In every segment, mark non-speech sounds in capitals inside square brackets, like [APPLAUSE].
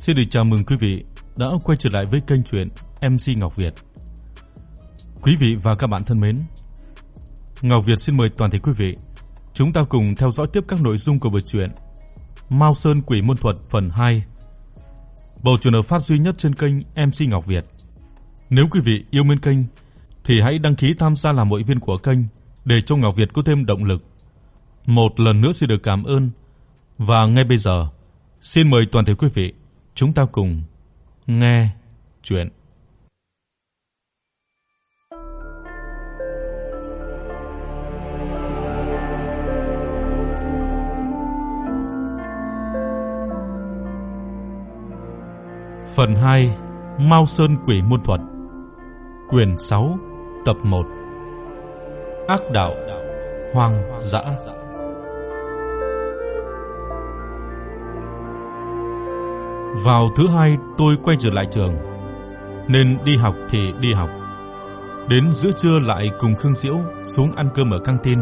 Xin được chào mừng quý vị đã quay trở lại với kênh truyện MC Ngọc Việt. Quý vị và các bạn thân mến, Ngọc Việt xin mời toàn thể quý vị chúng ta cùng theo dõi tiếp các nội dung của bộ truyện Mao Sơn Quỷ môn thuật phần 2. Bộ truyện được phát duy nhất trên kênh MC Ngọc Việt. Nếu quý vị yêu mến kênh thì hãy đăng ký tham gia làm hội viên của kênh để cho Ngọc Việt có thêm động lực. Một lần nữa xin được cảm ơn. Và ngay bây giờ, xin mời toàn thể quý vị chúng ta cùng nghe chuyện Phần 2: Mao Sơn Quỷ môn thuật. Quyển 6, tập 1. Ác đạo hoang dã. Vào thứ hai tôi quay trở lại trường, nên đi học thì đi học. Đến giữa trưa lại cùng Khương Diễu xuống ăn cơm ở căng tin.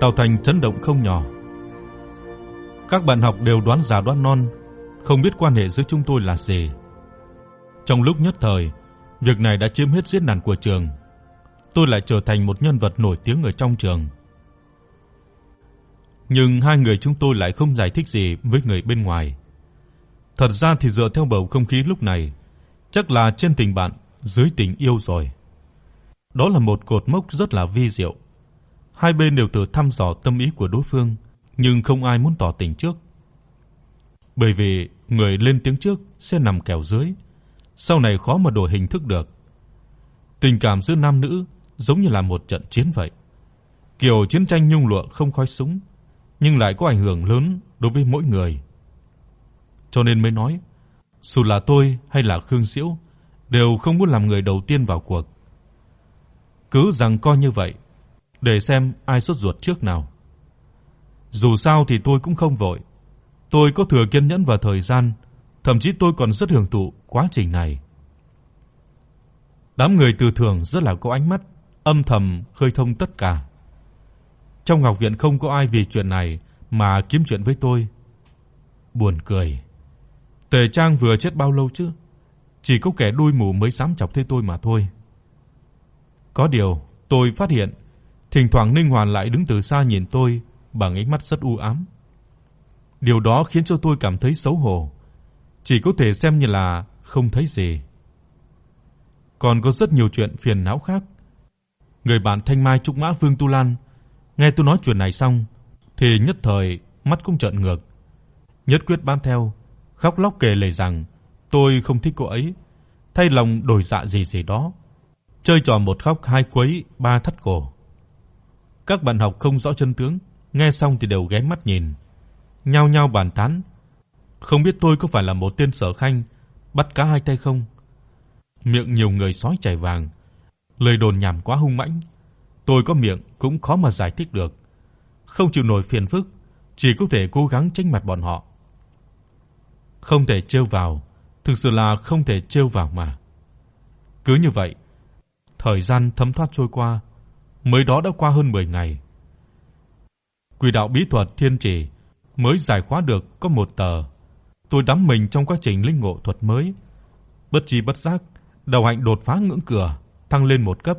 Tạo thành chấn động không nhỏ. Các bạn học đều đoán già đoán non, không biết quan hệ giữa chúng tôi là gì. Trong lúc nhất thời, việc này đã chiếm hết diễn đàn của trường. Tôi lại trở thành một nhân vật nổi tiếng ở trong trường. Nhưng hai người chúng tôi lại không giải thích gì với người bên ngoài. Thật ra thì dựa theo bầu không khí lúc này, chắc là trên tình bạn, dưới tình yêu rồi. Đó là một cột mốc rất là vi diệu. Hai bên đều tự thăm dò tâm ý của đối phương, nhưng không ai muốn tỏ tình trước. Bởi vì người lên tiếng trước sẽ nằm kèo dưới, sau này khó mà đổi hình thức được. Tình cảm giữa nam nữ giống như là một trận chiến vậy. Kiểu chiến tranh nhung lụa không khói súng, nhưng lại có ảnh hưởng lớn đối với mỗi người cho nên mới nói, dù là tôi hay là Khương Diễu đều không muốn làm người đầu tiên vào cuộc. Cứ rằng coi như vậy, để xem ai sốt ruột trước nào. Dù sao thì tôi cũng không vội. Tôi có thừa kiên nhẫn và thời gian, thậm chí tôi còn rất hưởng thụ quá trình này. Đám người từ thường rất là có ánh mắt, âm thầm khơi thông tất cả. Trong học viện không có ai vì chuyện này mà kiếm chuyện với tôi. Buồn cười. Tề Trang vừa chết bao lâu chứ? Chỉ có kẻ đuôi mù mới dám chọc thế tôi mà thôi. Có điều, tôi phát hiện, thỉnh thoảng Ninh Hoàn lại đứng từ xa nhìn tôi bằng ánh mắt rất u ám. Điều đó khiến cho tôi cảm thấy xấu hổ, chỉ có thể xem như là không thấy gì. Còn có rất nhiều chuyện phiền não khác. Người bạn Thanh Mai Trúc Mã Vương Tu Lan nghe tôi nói chuyện này xong thì nhất thời mắt cũng trợn ngược, nhất quyết bám theo, khóc lóc kể lể rằng tôi không thích cô ấy, thay lòng đổi dạ gì gì đó. Chơi trò một khóc hai quấy ba thắt cổ. Các bạn học không rõ chân tướng, nghe xong thì đều ghé mắt nhìn, nhao nhao bàn tán. Không biết tôi có phải là một tên sở khanh bắt cá hai tay không? Miệng nhiều người sói chảy vàng, lời đồn nhảm quá hung mãnh, tôi có miệng cũng khó mà giải thích được. Không chịu nổi phiền phức, chỉ có thể cố gắng tránh mặt bọn họ. Không thể trêu vào, thực sự là không thể trêu vào mà. Cứ như vậy, thời gian thấm thoát trôi qua, mới đó đã qua hơn 10 ngày. Quỷ đạo bí thuật thiên chỉ mới giải khóa được có một tờ. Tôi đắm mình trong quá trình linh ngộ thuật mới, bất chi bất giác, đầu hạnh đột phá ngưỡng cửa, thăng lên một cấp.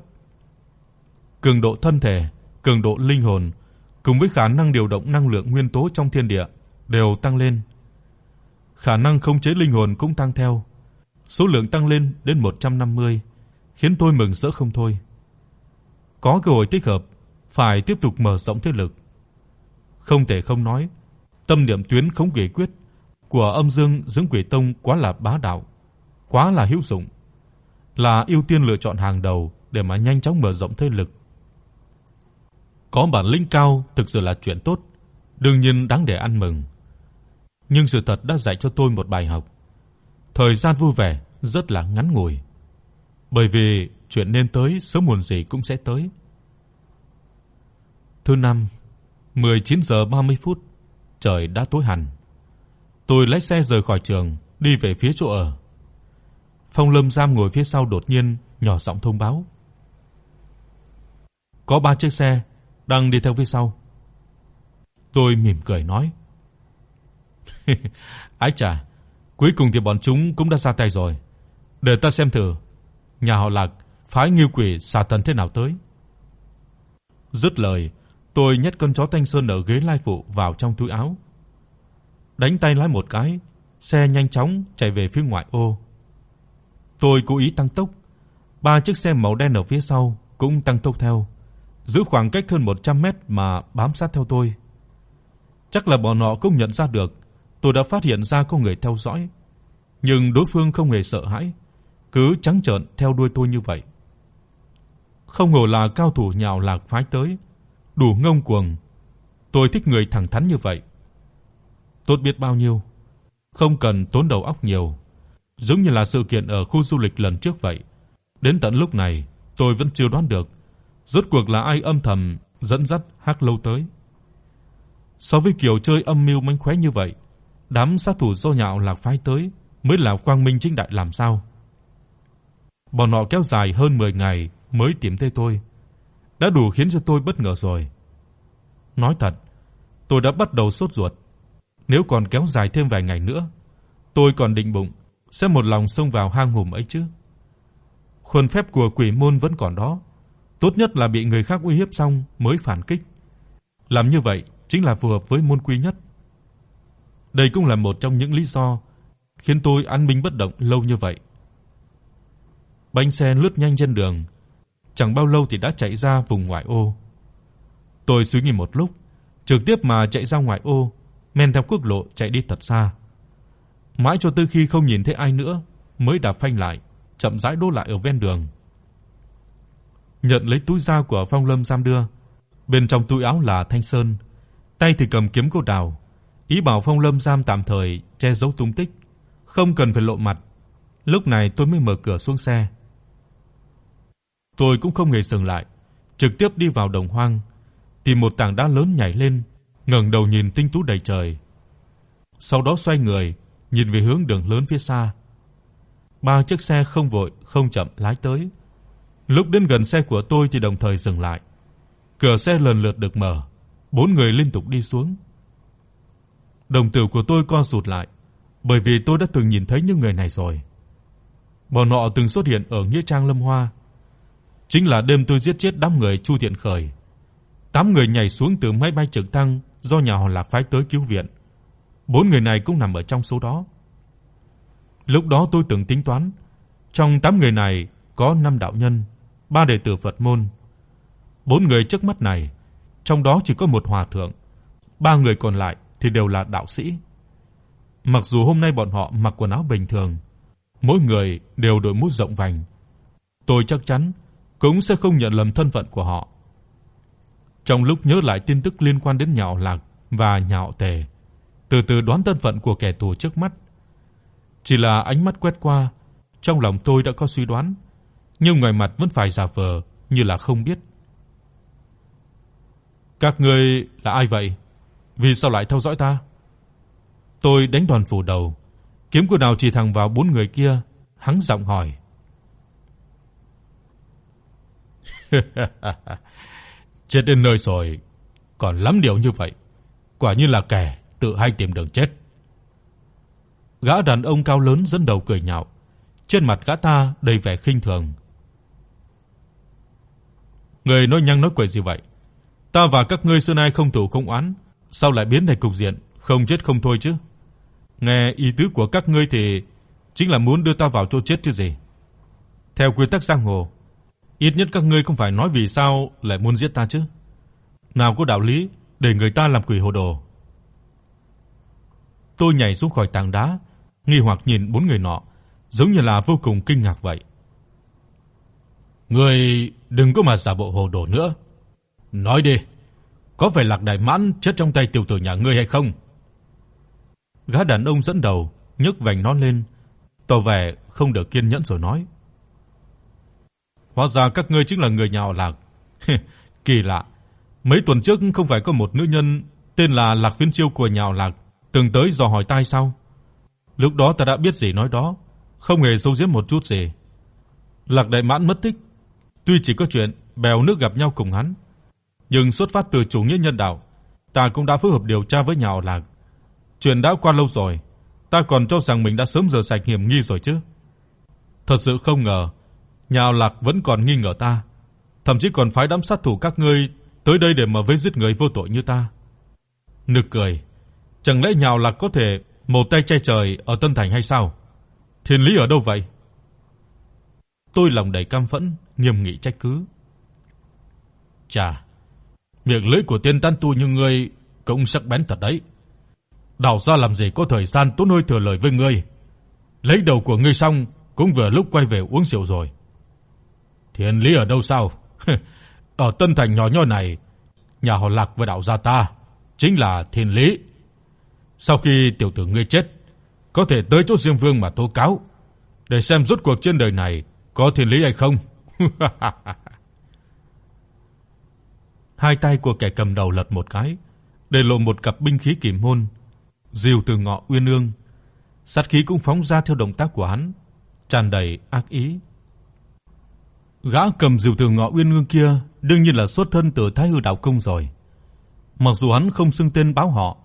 Cường độ thân thể, cường độ linh hồn cùng với khả năng điều động năng lượng nguyên tố trong thiên địa đều tăng lên khả năng khống chế linh hồn cũng tăng theo. Số lượng tăng lên đến 150, khiến tôi mừng rỡ không thôi. Có cơ hội thích hợp, phải tiếp tục mở rộng thế lực. Không thể không nói, tâm niệm tuyến khống quỷ quyết của Âm Dương Dưỡng Quỷ Tông quá là bá đạo, quá là hữu dụng, là ưu tiên lựa chọn hàng đầu để mà nhanh chóng mở rộng thế lực. Có bản lĩnh cao thực sự là chuyện tốt, đương nhiên đáng để ăn mừng nhưng sự thật đã dạy cho tôi một bài học. Thời gian vui vẻ rất là ngắn ngủi. Bởi vì chuyện nên tới sớm muộn gì cũng sẽ tới. Thứ năm, 19 giờ 30 phút, trời đã tối hẳn. Tôi lái xe rời khỏi trường, đi về phía chỗ ở. Phong Lâm Giam ngồi phía sau đột nhiên nhỏ giọng thông báo. Có ba chiếc xe đang đi theo phía sau. Tôi mỉm cười nói: [LAUGHS] Ái chà, Cuối cùng thì bọn chúng cũng đã ra tay rồi. Để ta xem thử, nhà họ Lạc phái nghiêu Quỷ xà thần thế nào tới. Dứt lời, tôi nhét con chó Thanh Sơn ở ghế lai phụ vào trong túi áo. Đánh tay lái một cái, xe nhanh chóng chạy về phía ngoại ô. Tôi cố ý tăng tốc, ba chiếc xe màu đen ở phía sau cũng tăng tốc theo, giữ khoảng cách hơn 100 mét mà bám sát theo tôi. Chắc là bọn họ cũng nhận ra được tôi đã phát hiện ra có người theo dõi, nhưng đối phương không hề sợ hãi, cứ trắng trợn theo đuôi tôi như vậy. Không ngờ là cao thủ nhào lạc phái tới, đủ ngông cuồng. Tôi thích người thẳng thắn như vậy. Tốt biết bao nhiêu, không cần tốn đầu óc nhiều, giống như là sự kiện ở khu du lịch lần trước vậy. Đến tận lúc này, tôi vẫn chưa đoán được rốt cuộc là ai âm thầm dẫn dắt Hắc Lâu tới. So với kiểu chơi âm mưu mánh khóe như vậy, đám sát thủ do nhạo lạc phái tới mới là quang minh chính đại làm sao? Bọn họ kéo dài hơn 10 ngày mới tìm thấy tôi, đã đủ khiến cho tôi bất ngờ rồi. Nói thật, tôi đã bắt đầu sốt ruột. Nếu còn kéo dài thêm vài ngày nữa, tôi còn định bụng sẽ một lòng xông vào hang hùm ấy chứ. Khuôn phép của quỷ môn vẫn còn đó, tốt nhất là bị người khác uy hiếp xong mới phản kích. Làm như vậy chính là phù hợp với môn quy nhất. Đây cũng là một trong những lý do khiến tôi an bình bất động lâu như vậy. Bánh xe lướt nhanh trên đường, chẳng bao lâu thì đã chạy ra vùng ngoại ô. Tôi suy nghĩ một lúc, trực tiếp mà chạy ra ngoại ô, men theo quốc lộ chạy đi thật xa. Mãi cho tới khi không nhìn thấy ai nữa mới đạp phanh lại, chậm rãi đỗ lại ở ven đường. Nhận lấy túi da của Phong Lâm giam đưa, bên trong túi áo là thanh sơn, tay thì cầm kiếm gỗ đào, ý bảo Phong Lâm giam tạm thời che giấu tung tích, không cần phải lộ mặt. Lúc này tôi mới mở cửa xuống xe. Tôi cũng không hề dừng lại, trực tiếp đi vào đồng hoang, tìm một tảng đá lớn nhảy lên, ngẩng đầu nhìn tinh tú đầy trời. Sau đó xoay người, nhìn về hướng đường lớn phía xa. Ba chiếc xe không vội, không chậm lái tới. Lúc đến gần xe của tôi thì đồng thời dừng lại. Cửa xe lần lượt được mở, bốn người liên tục đi xuống. Đồng tử của tôi co rụt lại, bởi vì tôi đã từng nhìn thấy những người này rồi. Bọn họ từng xuất hiện ở nghĩa trang Lâm Hoa, chính là đêm tôi giết chết đám người Chu Thiện Khởi. Tám người nhảy xuống từ máy bay trực thăng do nhà họ Lạc phái tới cứu viện. Bốn người này cũng nằm ở trong số đó. Lúc đó tôi từng tính toán, trong tám người này có năm đạo nhân, ba đệ tử Phật môn. Bốn người trước mắt này, trong đó chỉ có một hòa thượng, ba người còn lại thì đều là đạo sĩ. Mặc dù hôm nay bọn họ mặc quần áo bình thường, mỗi người đều đội mũ rộng vành, tôi chắc chắn cũng sẽ không nhận lầm thân phận của họ. Trong lúc nhớ lại tin tức liên quan đến Nhạo Lạc và Nhạo Tề, từ từ đoán thân phận của kẻ thù trước mắt. Chỉ là ánh mắt quét qua, trong lòng tôi đã có suy đoán, nhưng ngoài mặt vẫn phải giả vờ như là không biết. Các ngươi là ai vậy? Vì sao lại theo dõi ta? Tôi đánh đòn phủ đầu, kiếm của nào chỉ thẳng vào bốn người kia, hắn giọng hỏi. [LAUGHS] chết đến nơi rồi, còn lắm điều như vậy, quả như là kẻ tự hay tìm đường chết. Gã đàn ông cao lớn dẫn đầu cười nhạo, trên mặt gã ta đầy vẻ khinh thường. Người nói nhăng nói quậy gì vậy? Ta và các ngươi xưa nay không thủ không oán, sao lại biến thành cục diện không chết không thôi chứ? Nghe ý tứ của các ngươi thì chính là muốn đưa ta vào chỗ chết chứ gì. Theo quy tắc giang hồ, ít nhất các ngươi không phải nói vì sao lại muốn giết ta chứ? Nào có đạo lý để người ta làm quỷ hồ đồ. Tôi nhảy xuống khỏi tảng đá, nghi hoặc nhìn bốn người nọ, giống như là vô cùng kinh ngạc vậy. Ngươi đừng có mà giả bộ hồ đồ nữa. Nói đi, có phải Lạc Đại Mãn chết trong tay tiểu tử nhà ngươi hay không? Gã đàn ông dẫn đầu nhấc vành nón lên, tỏ vẻ không được kiên nhẫn rồi nói: "Hóa ra các ngươi chính là người nhà họ Lạc. [LAUGHS] Kỳ lạ, mấy tuần trước không phải có một nữ nhân tên là Lạc Phiên Chiêu của nhà họ Lạc từng tới dò hỏi tai sao? Lúc đó ta đã biết gì nói đó, không hề giấu giếm một chút gì. Lạc Đại Mãn mất tích, tuy chỉ có chuyện bèo nước gặp nhau cùng hắn, nhưng xuất phát từ chủ nghĩa nhân đạo, ta cũng đã phối hợp điều tra với nhà họ Lạc. Chuyện đã qua lâu rồi, ta còn cho rằng mình đã sớm rửa sạch hiểm nghi rồi chứ. Thật sự không ngờ, nhà Lạc vẫn còn nghi ngờ ta, thậm chí còn phái đám sát thủ các ngươi tới đây để mà vây giết người vô tội như ta. Nực cười, chẳng lẽ nhà họ Lạc có thể một tay che trời ở Tân Thành hay sao? Thiên lý ở đâu vậy? Tôi lòng đầy căm phẫn, nghiêm nghị trách cứ. Chà, miệng lưỡi của tiên tán tu như ngươi cũng sắc bén thật đấy. Đào ra làm gì có thời gian tốn hơi thừa lời với ngươi. Lấy đầu của ngươi xong cũng vừa lúc quay về uống rượu rồi. Thiên lý ở đâu sao? [LAUGHS] ở Tân Thành nhỏ nhoi này, nhà họ Lạc và đạo gia ta chính là thiên lý. Sau khi tiểu tử ngươi chết, có thể tới chỗ Diêm Vương mà tố cáo, để xem rốt cuộc trên đời này có thiên lý hay không. [LAUGHS] Hai tay của kẻ cầm đầu lật một cái, để lộ một cặp binh khí kìm môn, diều từ ngọ uyên ương. Sát khí cũng phóng ra theo động tác của hắn, tràn đầy ác ý. Gã cầm diều từ ngọ uyên ương kia đương nhiên là xuất thân từ Thái Hư đạo cung rồi. Mặc dù hắn không xưng tên báo họ,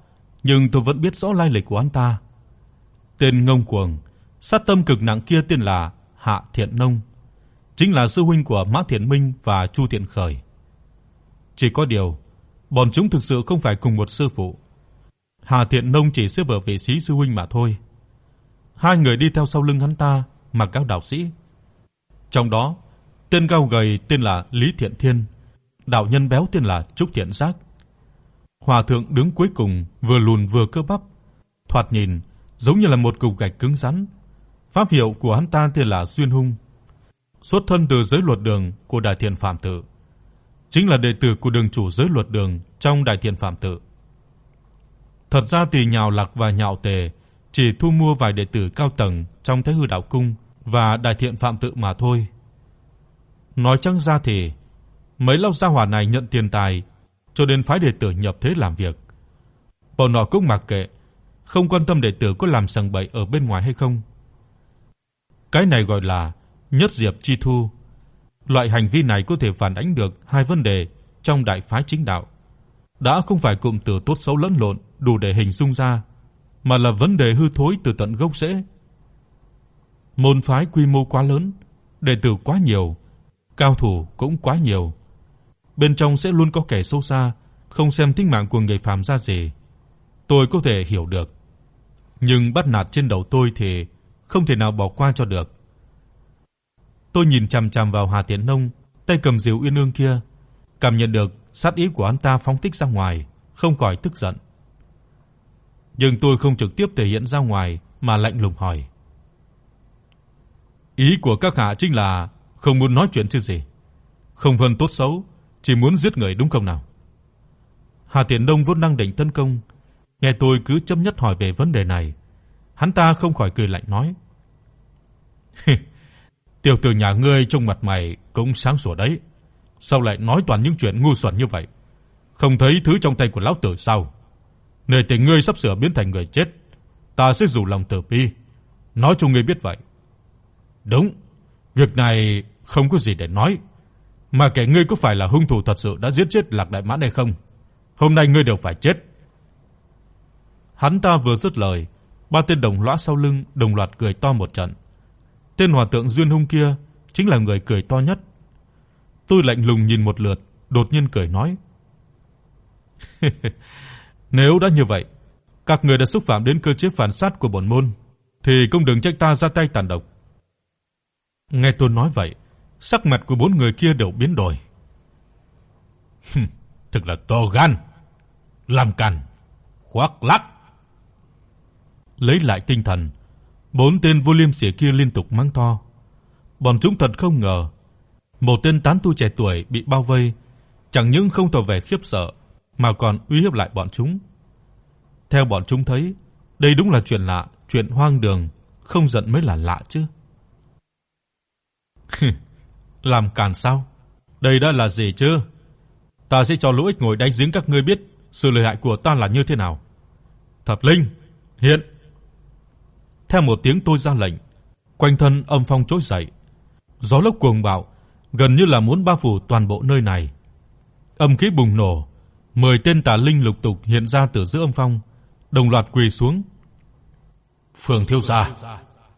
nhưng tôi vẫn biết rõ lai lịch của hắn ta. Tên ngông cuồng, sát tâm cực nặng kia tên là Hạ Thiện Nông, chính là sư huynh của Mã Thiện Minh và Chu Thiện Khởi. Chỉ có điều, bọn chúng thực sự không phải cùng một sư phụ. Hà Thiện Nông chỉ xếp ở vị trí sư huynh mà thôi. Hai người đi theo sau lưng hắn ta, mặc áo đạo sĩ. Trong đó, tên cao gầy tên là Lý Thiện Thiên, đạo nhân béo tên là Trúc Thiện Giác. Hòa thượng đứng cuối cùng, vừa lùn vừa cơ bắp, thoạt nhìn giống như là một cục gạch cứng rắn. Pháp hiệu của hắn ta tên là Xuyên Hung, xuất thân từ giới luật đường của Đại Thiện Phạm Tự, chính là đệ tử của đường chủ giới luật đường trong Đại Thiện Phạm Tự. Thật ra thì nhào Lạc và Nhạo Tề chỉ thu mua vài đệ tử cao tầng trong Thái Hư đạo cung và Đại Thiện Phạm Tự mà thôi. Nói chăng ra thì mấy lão gia hỏa này nhận tiền tài cho nên phái đệ tử nhập thế làm việc. Bọn họ cũng mặc kệ, không quan tâm đệ tử có làm sằng bậy ở bên ngoài hay không. Cái này gọi là nhất diệp chi thu. Loại hành vi này có thể phản ánh được hai vấn đề trong đại phái chính đạo. Đã không phải cụm từ tốt xấu lẫn lộn đủ để hình dung ra, mà là vấn đề hư thối từ tận gốc rễ. Môn phái quy mô quá lớn, đệ tử quá nhiều, cao thủ cũng quá nhiều. Bên trong sẽ luôn có kẻ sâu xa, không xem tính mạng của người phàm ra gì. Tôi có thể hiểu được, nhưng bắt nạt trên đầu tôi thì không thể nào bỏ qua cho được. Tôi nhìn chằm chằm vào Hà Tiễn Nông, tay cầm diều uyên ương kia, cảm nhận được sát ý của hắn ta phóng thích ra ngoài, không khỏi tức giận. Nhưng tôi không trực tiếp thể hiện ra ngoài mà lạnh lùng hỏi: "Ý của các hạ chính là không muốn nói chuyện chứ gì? Không phân tốt xấu, chỉ muốn giết người đúng không nào?" Hà Tiễn Đông vốn năng định tấn công, nghe tôi cứ chấp nhất hỏi về vấn đề này, hắn ta không khỏi cười lạnh nói: [LAUGHS] Tiểu tử nhà ngươi trông mặt mày cũng sáng sủa đấy, sao lại nói toàn những chuyện ngu xuẩn như vậy? Không thấy thứ trong tay của lão tử sao? Nơi tình ngươi sắp sửa biến thành người chết, ta sẽ rủ lòng từ bi, nói cho ngươi biết vậy. Đúng, việc này không có gì để nói, mà kẻ ngươi có phải là hung thủ thật sự đã giết chết Lạc Đại Mãn hay không? Hôm nay ngươi đều phải chết. Hắn ta vừa dứt lời, ba tên đồng lõa sau lưng đồng loạt cười to một trận. Tên hòa thượng Duyên Hung kia chính là người cười to nhất. Tôi lạnh lùng nhìn một lượt, đột nhiên cười nói: [LAUGHS] "Nếu đã như vậy, các người đã xúc phạm đến cơ chế phản sát của bổn môn, thì cũng đừng trách ta ra tay tàn độc." Nghe tôi nói vậy, sắc mặt của bốn người kia đều biến đổi. [LAUGHS] Thật là to gan, làm càn, khoác lác. Lấy lại tinh thần, Bốn tên vô liêm sỉ kia liên tục mắng to. Bọn chúng thật không ngờ, một tên tán tu trẻ tuổi bị bao vây, chẳng những không tỏ vẻ khiếp sợ mà còn uy hiếp lại bọn chúng. Theo bọn chúng thấy, đây đúng là chuyện lạ, chuyện hoang đường, không giận mới là lạ chứ. [LAUGHS] Làm càn sao? Đây đã là gì chứ? Ta sẽ cho lũ ích ngồi đánh giếng các ngươi biết sự lợi hại của ta là như thế nào. Thập Linh, hiện theo một tiếng tôi ra lệnh, quanh thân âm phong trỗi dậy. Gió lốc cuồng bạo, gần như là muốn bao phủ toàn bộ nơi này. Âm khí bùng nổ, mười tên tà linh lục tục hiện ra từ giữa âm phong, đồng loạt quỳ xuống. Phường thiếu gia,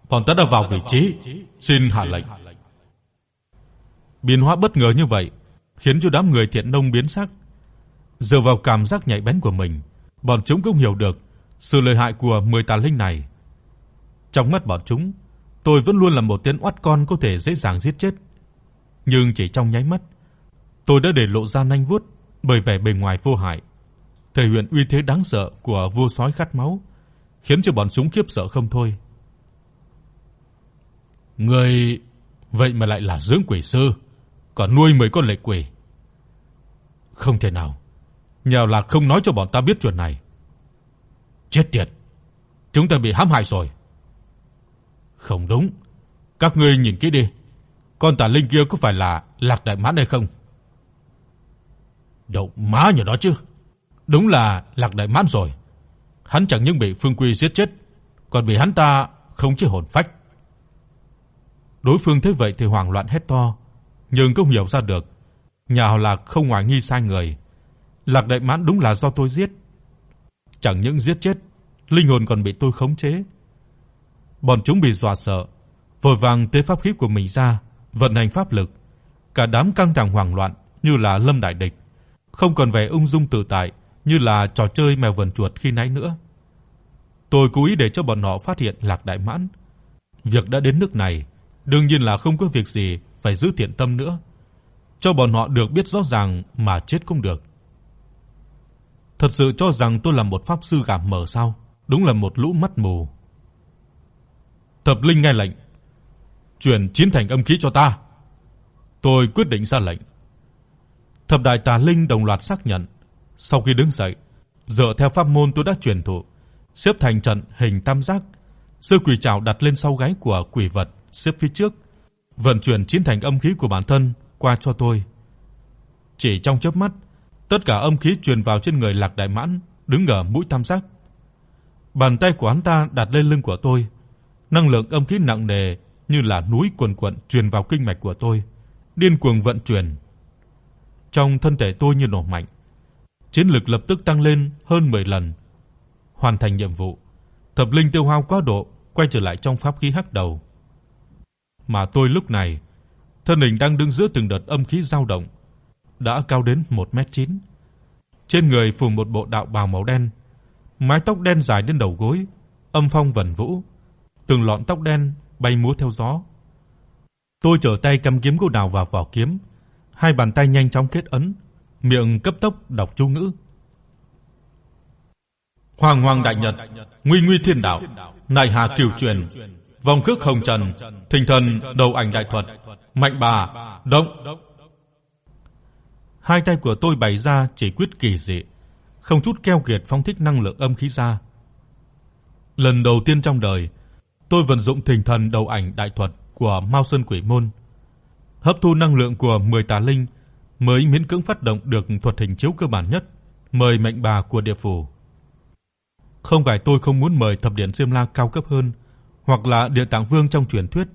bọn ta đã vào vị trí, xin hạ lệnh. Biến hóa bất ngờ như vậy, khiến cho đám người thiện nông biến sắc. Dựa vào cảm giác nhạy bén của mình, bọn chúng cũng hiểu được sự lợi hại của 10 tà linh này. Trong mắt bọn chúng, tôi vẫn luôn là một tên oắt con có thể dễ dàng giết chết. Nhưng chỉ trong nháy mắt, tôi đã để lộ ra nanh vuốt bởi vẻ bề ngoài vô hại, thể hiện uy thế đáng sợ của vua sói khát máu, khiến cho bọn chúng khiếp sợ không thôi. Người vậy mà lại là dưỡng quỷ sư, còn nuôi mấy con lệ quỷ. Không thể nào. Nhào là không nói cho bọn ta biết chuyện này. Chết tiệt. Chúng ta bị hãm hại rồi. Không đúng. Các ngươi nhìn kỹ đi. Con tà linh kia có phải là Lạc Đại Mãn hay không? Đậu má nhỏ đó chứ. Đúng là Lạc Đại Mãn rồi. Hắn chẳng những bị Phương Quy giết chết, còn bị hắn ta không chế hồn phách. Đối phương thấy vậy thì hoảng loạn hét to, nhưng không hiểu ra được, nhà họ Lạc không ngoài nghi sai người. Lạc Đại Mãn đúng là do tôi giết. Chẳng những giết chết, linh hồn còn bị tôi khống chế. Bọn chúng bị dọa sợ, vội vàng tế pháp khí của mình ra, vận hành pháp lực. Cả đám căng thẳng hoảng loạn như là lâm đại địch, không còn vẻ ung dung tự tại như là trò chơi mèo vờn chuột khi nãy nữa. Tôi cố ý để cho bọn họ phát hiện Lạc Đại Mãn. Việc đã đến nước này, đương nhiên là không có việc gì phải giữ thiện tâm nữa. Cho bọn họ được biết rõ ràng mà chết cũng được. Thật sự cho rằng tôi là một pháp sư gà mờ sao? Đúng là một lũ mắt mù. Thập Linh nghe lệnh, chuyển chiến thành âm khí cho ta. Tôi quyết định ra lệnh. Thập đại tà linh đồng loạt xác nhận. Sau khi đứng dậy, dựa theo pháp môn tôi đã truyền thụ, xếp thành trận hình tam giác, sư quỷ trảo đặt lên sau gáy của quỷ vật, xếp phía trước, vận chuyển chiến thành âm khí của bản thân qua cho tôi. Chỉ trong chớp mắt, tất cả âm khí truyền vào trên người Lạc Đại Mãn, đứng ở mũi tam giác. Bàn tay của hắn ta đặt lên lưng của tôi, năng lượng âm khí nặng nề như là núi cuồn cuộn truyền vào kinh mạch của tôi, điên cuồng vận chuyển. Trong thân thể tôi như nổ mạnh, chiến lực lập tức tăng lên hơn 10 lần. Hoàn thành nhiệm vụ, Thập Linh tiêu hao quá độ, quay trở lại trong pháp khí hắc đầu. Mà tôi lúc này, thân hình đang đứng giữa từng đợt âm khí dao động, đã cao đến 1m9. Trên người phủ một bộ đạo bào màu đen, mái tóc đen dài đến đầu gối, âm phong vần vũ, từng lọn tóc đen bay múa theo gió. Tôi trở tay cầm kiếm gỗ đào vào vỏ kiếm, hai bàn tay nhanh chóng kết ấn, miệng cấp tốc đọc chú ngữ. Hoàng Hoàng đại nhật, Nguy Nguy thiên đạo, Nại Hà cửu truyền, Vòng cước hồng trần, Thình thần đầu ảnh đại thuật, Mạnh bà, động. Hai tay của tôi bày ra chỉ quyết kỳ dị, không chút keo kiệt phóng thích năng lượng âm khí ra. Lần đầu tiên trong đời, tôi vận dụng Thình thần đầu ảnh đại thuật của Mao Sơn Quỷ môn, hấp thu năng lượng của 10 tà linh mới miễn cưỡng phát động được thuật hình chiếu cơ bản nhất, mời mệnh bà của địa phủ. Không phải tôi không muốn mời thập điện Diêm La cao cấp hơn, hoặc là Địa Tạng Vương trong truyền thuyết,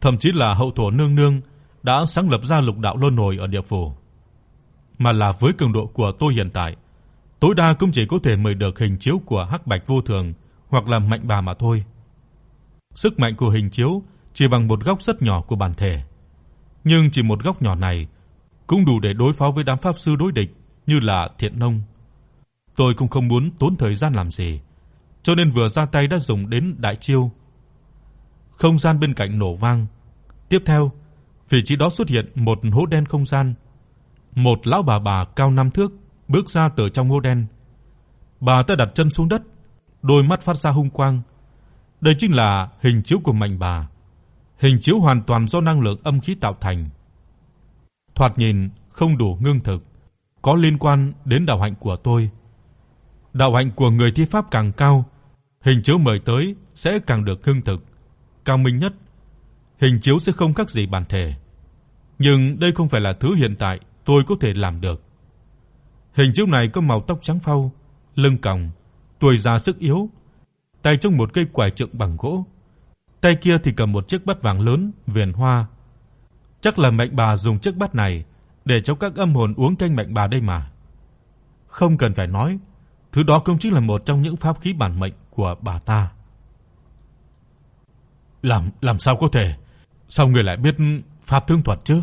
thậm chí là hậu thổ nương nương đã sáng lập ra lục đạo luân hồi ở địa phủ, mà là với cường độ của tôi hiện tại, tối đa cũng chỉ có thể mời được hình chiếu của Hắc Bạch vô thường hoặc là mạnh bà mà thôi. Sức mạnh của hình chiếu chỉ bằng một góc rất nhỏ của bản thể, nhưng chỉ một góc nhỏ này cũng đủ để đối phó với đám pháp sư đối địch như là Thiện Nông. Tôi cũng không muốn tốn thời gian làm gì, cho nên vừa ra tay đã dùng đến đại chiêu. Không gian bên cạnh nổ vang. Tiếp theo, vị trí đó xuất hiện một hố đen không gian. Một lão bà bà cao năm thước bước ra từ trong hố đen. Bà ta đặt chân xuống đất, đôi mắt phát ra hung quang. Đây chính là hình chiếu của mạnh bà. Hình chiếu hoàn toàn do năng lượng âm khí tạo thành thoạt nhìn không đủ ngưng thực, có liên quan đến đạo hạnh của tôi. Đạo hạnh của người thi pháp càng cao, hình chiếu mời tới sẽ càng được ngưng thực, cao minh nhất. Hình chiếu sẽ không khác gì bản thể. Nhưng đây không phải là thứ hiện tại tôi có thể làm được. Hình chiếu này có màu tóc trắng phau, lưng còng, tuổi già sức yếu, tay trong một cây quải trượng bằng gỗ, tay kia thì cầm một chiếc bát vàng lớn viền hoa Chắc là mệnh bà dùng chiếc bát này để cho các âm hồn uống canh mệnh bà đây mà. Không cần phải nói, thứ đó cũng chính là một trong những pháp khí bản mệnh của bà ta. làm làm sao có thể? Sao người lại biết pháp thương thuật chứ?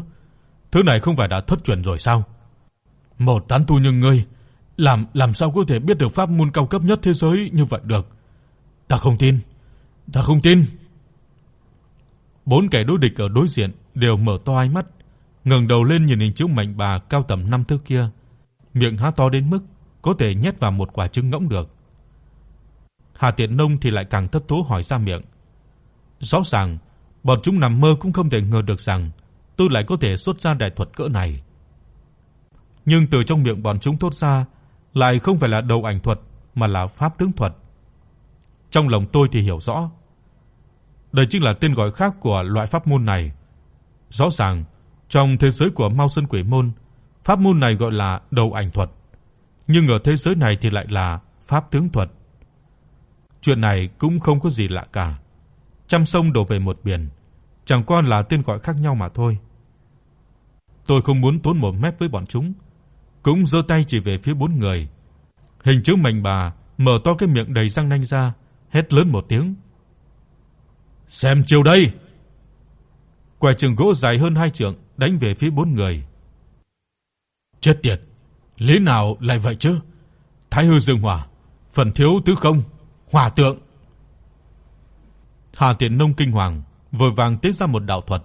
Thứ này không phải đã thất truyền rồi sao? Một tán tu như ngươi, làm làm sao có thể biết được pháp môn cao cấp nhất thế giới như vậy được? Ta không tin. Ta không tin. Bốn kẻ đối địch ở đối diện đều mở to hai mắt, ngẩng đầu lên nhìn hình chiếu mạnh bà cao tầm năm thước kia, miệng há to đến mức có thể nhét vào một quả trứng ngỗng được. Hà Tiện Nông thì lại càng thất thố hỏi ra miệng. Rõ ràng, bọn chúng nằm mơ cũng không thể ngờ được rằng tôi lại có thể xuất ra đại thuật cỡ này. Nhưng từ trong miệng bọn chúng thốt ra lại không phải là đầu ảnh thuật mà là pháp tướng thuật. Trong lòng tôi thì hiểu rõ, đây chính là tên gọi khác của loại pháp môn này. Rõ ràng, trong thế giới của Mao Sơn Quỷ môn, pháp môn này gọi là đầu ảnh thuật, nhưng ở thế giới này thì lại là pháp tướng thuật. Chuyện này cũng không có gì lạ cả. Trăm sông đổ về một biển, chẳng qua là tên gọi khác nhau mà thôi. Tôi không muốn tốn một mép với bọn chúng, cũng giơ tay chỉ về phía bốn người. Hình chữ mảnh bà mở to cái miệng đầy răng nanh ra, hét lớn một tiếng. "Xem chiều đây!" Quả trường gỗ dài hơn hai trượng đánh về phía bốn người. Chết tiệt, lý nào lại vậy chứ? Thái hư dương hỏa, phần thiếu tứ không, hỏa tượng. Hà Tiện Nông kinh hoàng, vội vàng tế ra một đạo thuật,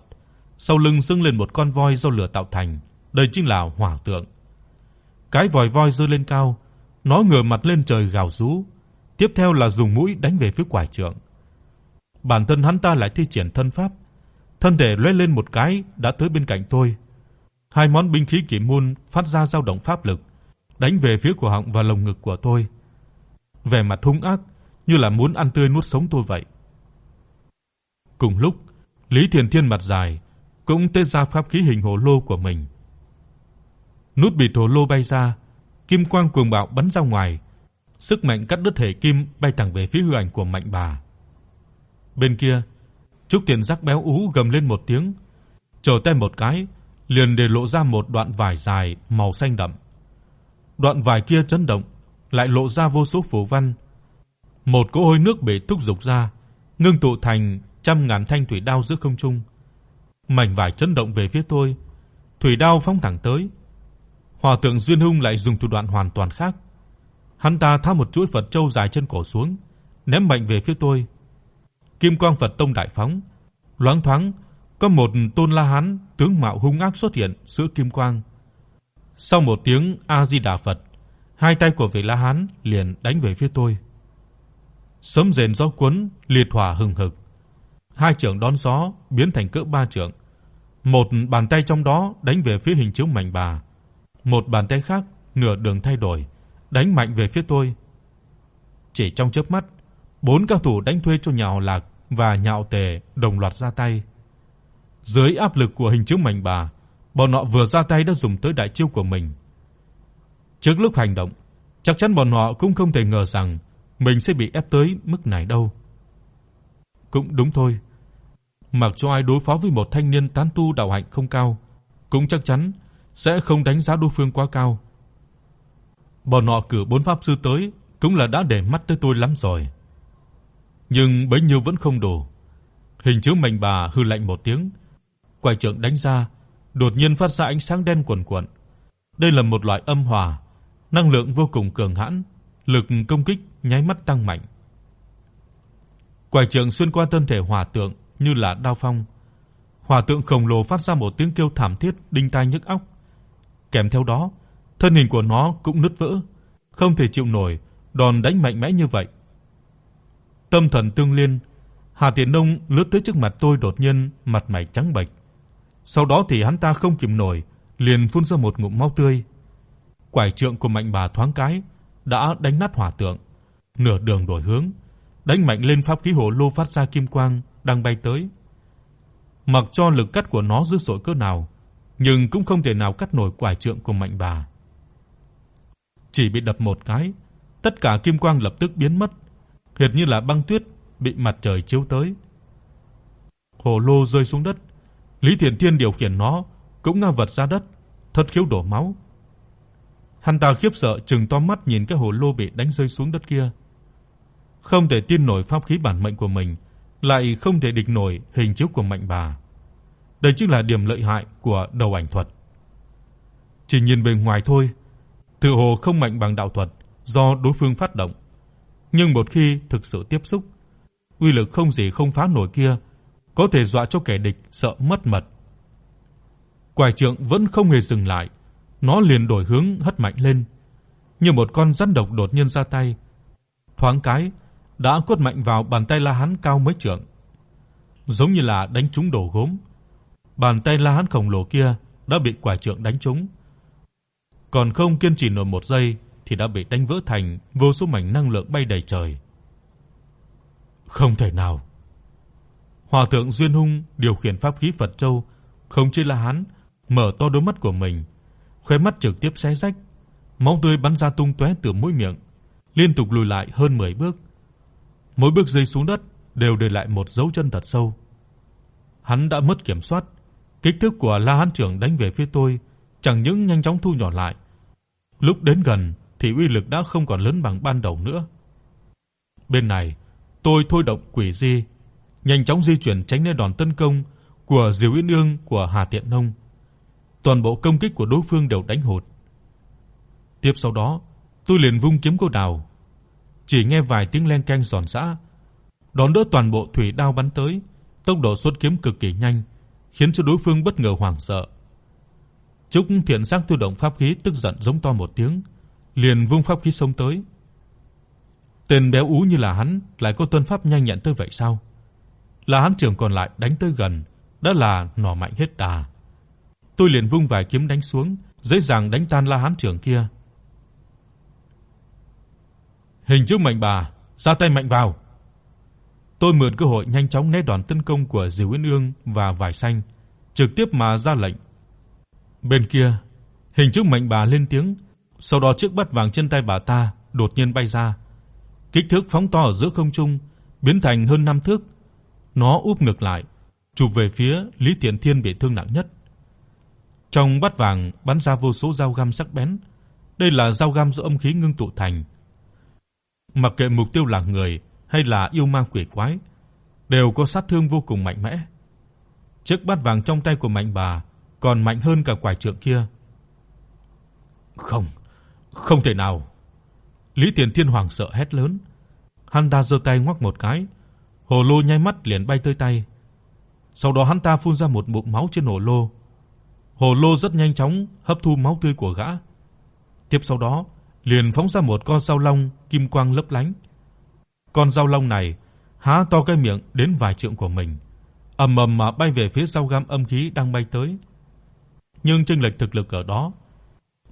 sau lưng dâng lên một con voi do lửa tạo thành, đây chính là hỏa tượng. Cái vòi voi giơ lên cao, nó ngửa mặt lên trời gào rú, tiếp theo là dùng mũi đánh về phía quả trượng. Bản thân hắn ta lại thi triển thân pháp, thân thể lóe lên một cái đã tới bên cạnh tôi. Hai món binh khí kỳ môn phát ra dao động pháp lực, đánh về phía cổ họng và lồng ngực của tôi. Vẻ mặt hung ác như là muốn ăn tươi nuốt sống tôi vậy. Cùng lúc, Lý Thiền Thiên mặt dài cũng tế ra pháp khí hình hồ lô của mình. Nút bịt hồ lô bay ra, kim quang cuồng bạo bắn ra ngoài, sức mạnh cắt đứt thể kim bay thẳng về phía hư ảnh của Mạnh bà. Bên kia, Trúc Tiền Giác béo ú gầm lên một tiếng, trở tay một cái, liền để lộ ra một đoạn vải dài màu xanh đậm. Đoạn vải kia chấn động, lại lộ ra vô số phù văn. Một cỗ hơi nước bị thúc dục ra, ngưng tụ thành trăm ngàn thanh thủy đao giữa không trung. Mảnh vải chấn động về phía tôi, thủy đao phóng thẳng tới. Hòa thượng Duyên Hung lại dùng thủ đoạn hoàn toàn khác. Hắn ta tháo một chuỗi Phật châu dài trên cổ xuống, ném mạnh về phía tôi. Kim quang Phật tông đại phóng, loáng thoáng có một tôn La Hán tướng mạo hung ác xuất hiện giữa kim quang. Sau một tiếng A Di Đà Phật, hai tay của vị La Hán liền đánh về phía tôi. Sấm rền gió cuốn, liệt hỏa hừng hực. Hai trưởng đón gió biến thành cỡ ba trưởng. Một bàn tay trong đó đánh về phía hình chiếu mảnh bà, một bàn tay khác nửa đường thay đổi, đánh mạnh về phía tôi. Chỉ trong chớp mắt, bốn cao thủ đánh thuê cho Nhạo Lạc và Nhạo Tề đồng loạt ra tay. Dưới áp lực của hình chữ mảnh bà, bọn họ vừa ra tay đã dùng tới đại chiêu của mình. Trước lúc hành động, chắc chắn bọn họ cũng không thể ngờ rằng mình sẽ bị ép tới mức này đâu. Cũng đúng thôi. Mặc cho ai đối phó với một thanh niên tán tu đạo hạnh không cao, cũng chắc chắn sẽ không đánh giá đối phương quá cao. Bọn họ cử bốn pháp sư tới cũng là đã để mắt tới tôi lắm rồi. Nhưng bấy nhiêu vẫn không đủ. Hình chiếu mệnh bà hừ lạnh một tiếng, quay trượng đánh ra, đột nhiên phát ra ánh sáng đen quẩn quẩn Đây là một loại âm hỏa, năng lượng vô cùng cường hãn, lực công kích nháy mắt tăng mạnh. Quải trượng xuyên qua thân thể hỏa tượng như là đao phong. Hỏa tượng khổng lồ phát ra một tiếng kêu thảm thiết đinh tai nhức óc. Kèm theo đó, thân hình của nó cũng nứt vỡ, không thể chịu nổi đòn đánh mạnh mẽ như vậy. Tâm thần tương liên, Hà Tiền Đông lướt tới trước mặt tôi đột nhiên mặt mày trắng bệch. Sau đó thì hắn ta không kìm nổi, liền phun ra một ngụm máu tươi. Quải trượng của Mạnh bà thoáng cái đã đánh nát hỏa tượng, nửa đường đổi hướng, đánh mạnh lên pháp khí hồ lô phát ra kim quang đang bay tới. Mặc cho lực cắt của nó dữ dội cỡ nào, nhưng cũng không thể nào cắt nổi quải trượng của Mạnh bà. Chỉ bị đập một cái, tất cả kim quang lập tức biến mất, hệt như là băng tuyết bị mặt trời chiếu tới. Hồ lô rơi xuống đất, Lý Thiện Thiên điều khiển nó cũng ngã vật ra đất, thất khiếu đổ máu. Hắn ta khiếp sợ trừng to mắt nhìn cái hồ lô bị đánh rơi xuống đất kia. Không thể tin nổi pháp khí bản mệnh của mình lại không thể địch nổi hình chiếu của mạnh bà. Đây chính là điểm lợi hại của đầu ảnh thuật. Chỉ nhìn bề ngoài thôi, tự hồ không mạnh bằng đạo thuật do đối phương phát động, nhưng một khi thực sự tiếp xúc, uy lực không gì không phá nổi kia có thể dọa cho kẻ địch sợ mất mật. Quải trượng vẫn không hề dừng lại, nó liền đổi hướng hất mạnh lên, như một con rắn độc đột nhiên ra tay. Thoáng cái đã quất mạnh vào bàn tay La Hán cao mấy trượng, giống như là đánh trúng đồ gốm. Bàn tay La Hán khổng lồ kia đã bị quả trượng đánh trúng. Còn không kiên trì nổi một giây thì đã bị đánh vỡ thành vô số mảnh năng lượng bay đầy trời. Không thể nào. Hòa thượng Duyên Hung điều khiển pháp khí Phật Châu, không chỉ là hắn mở to đôi mắt của mình, khóe mắt trực tiếp xé rách, máu tươi bắn ra tung tóe từ mũi miệng, liên tục lùi lại hơn 10 bước. Mỗi bước rơi xuống đất đều để lại một dấu chân thật sâu. Hắn đã mất kiểm soát, kích thước của La Hán trưởng đánh về phía tôi chẳng những nhanh chóng thu nhỏ lại, lúc đến gần thì uy lực đã không còn lớn bằng ban đầu nữa. Bên này, tôi thôi động quỷ di, nhanh chóng di chuyển tránh né đòn tấn công của Diêu Uyên Ương của Hà Tiện Nông. Toàn bộ công kích của đối phương đều đánh hụt. Tiếp sau đó, tôi liền vung kiếm cô đào, chỉ nghe vài tiếng leng keng giòn giã, đón đỡ toàn bộ thủy đao bắn tới, tốc độ xuất kiếm cực kỳ nhanh, khiến cho đối phương bất ngờ hoảng sợ. Trúc Thiện Sang tự động pháp khí tức giận giống to một tiếng, liền vung pháp khí xông tới. Tên béo ú như là hắn lại có tuân pháp nhanh nhẹn tới vậy sao? Là hắn trưởng còn lại đánh tới gần, đã là nỏ mạnh hết đà. Tôi liền vung vài kiếm đánh xuống, dễ dàng đánh tan La Hán trưởng kia. Hình chữ mạnh bà, ra tay mạnh vào. Tôi mượn cơ hội nhanh chóng né đòn tấn công của diêu Uyên Ương và Vải Xanh, trực tiếp mà ra lệnh. Bên kia, hình chữ mạnh bà lên tiếng, sau đó chiếc bát vàng trên tay bà ta đột nhiên bay ra, kích thước phóng to ở giữa không trung, biến thành hơn 5 thước. Nó úp ngược lại, chụp về phía Lý Tiện Thiên bị thương nặng nhất. Trong bát vàng bắn ra vô số dao găm sắc bén. Đây là dao găm do âm khí ngưng tụ thành. Mặc kệ mục tiêu là người hay là yêu ma quỷ quái, đều có sát thương vô cùng mạnh mẽ. Chiếc bát vàng trong tay của Mạnh bà còn mạnh hơn cả quải trượng kia. Không, không thể nào. Lý Tiền Thiên hoàng sợ hét lớn. Hắn ta giơ tay ngoắc một cái, hồ lô nháy mắt liền bay tới tay. Sau đó hắn ta phun ra một bụng máu trên hồ lô. Hồ lô rất nhanh chóng hấp thu máu tươi của gã. Tiếp sau đó, liền phóng ra một con dao long kim quang lấp lánh. Con dao long này há to cái miệng đến vài trượng của mình, ầm ầm mà bay về phía dao găm âm khí đang bay tới. Nhưng chênh lệch thực lực ở đó,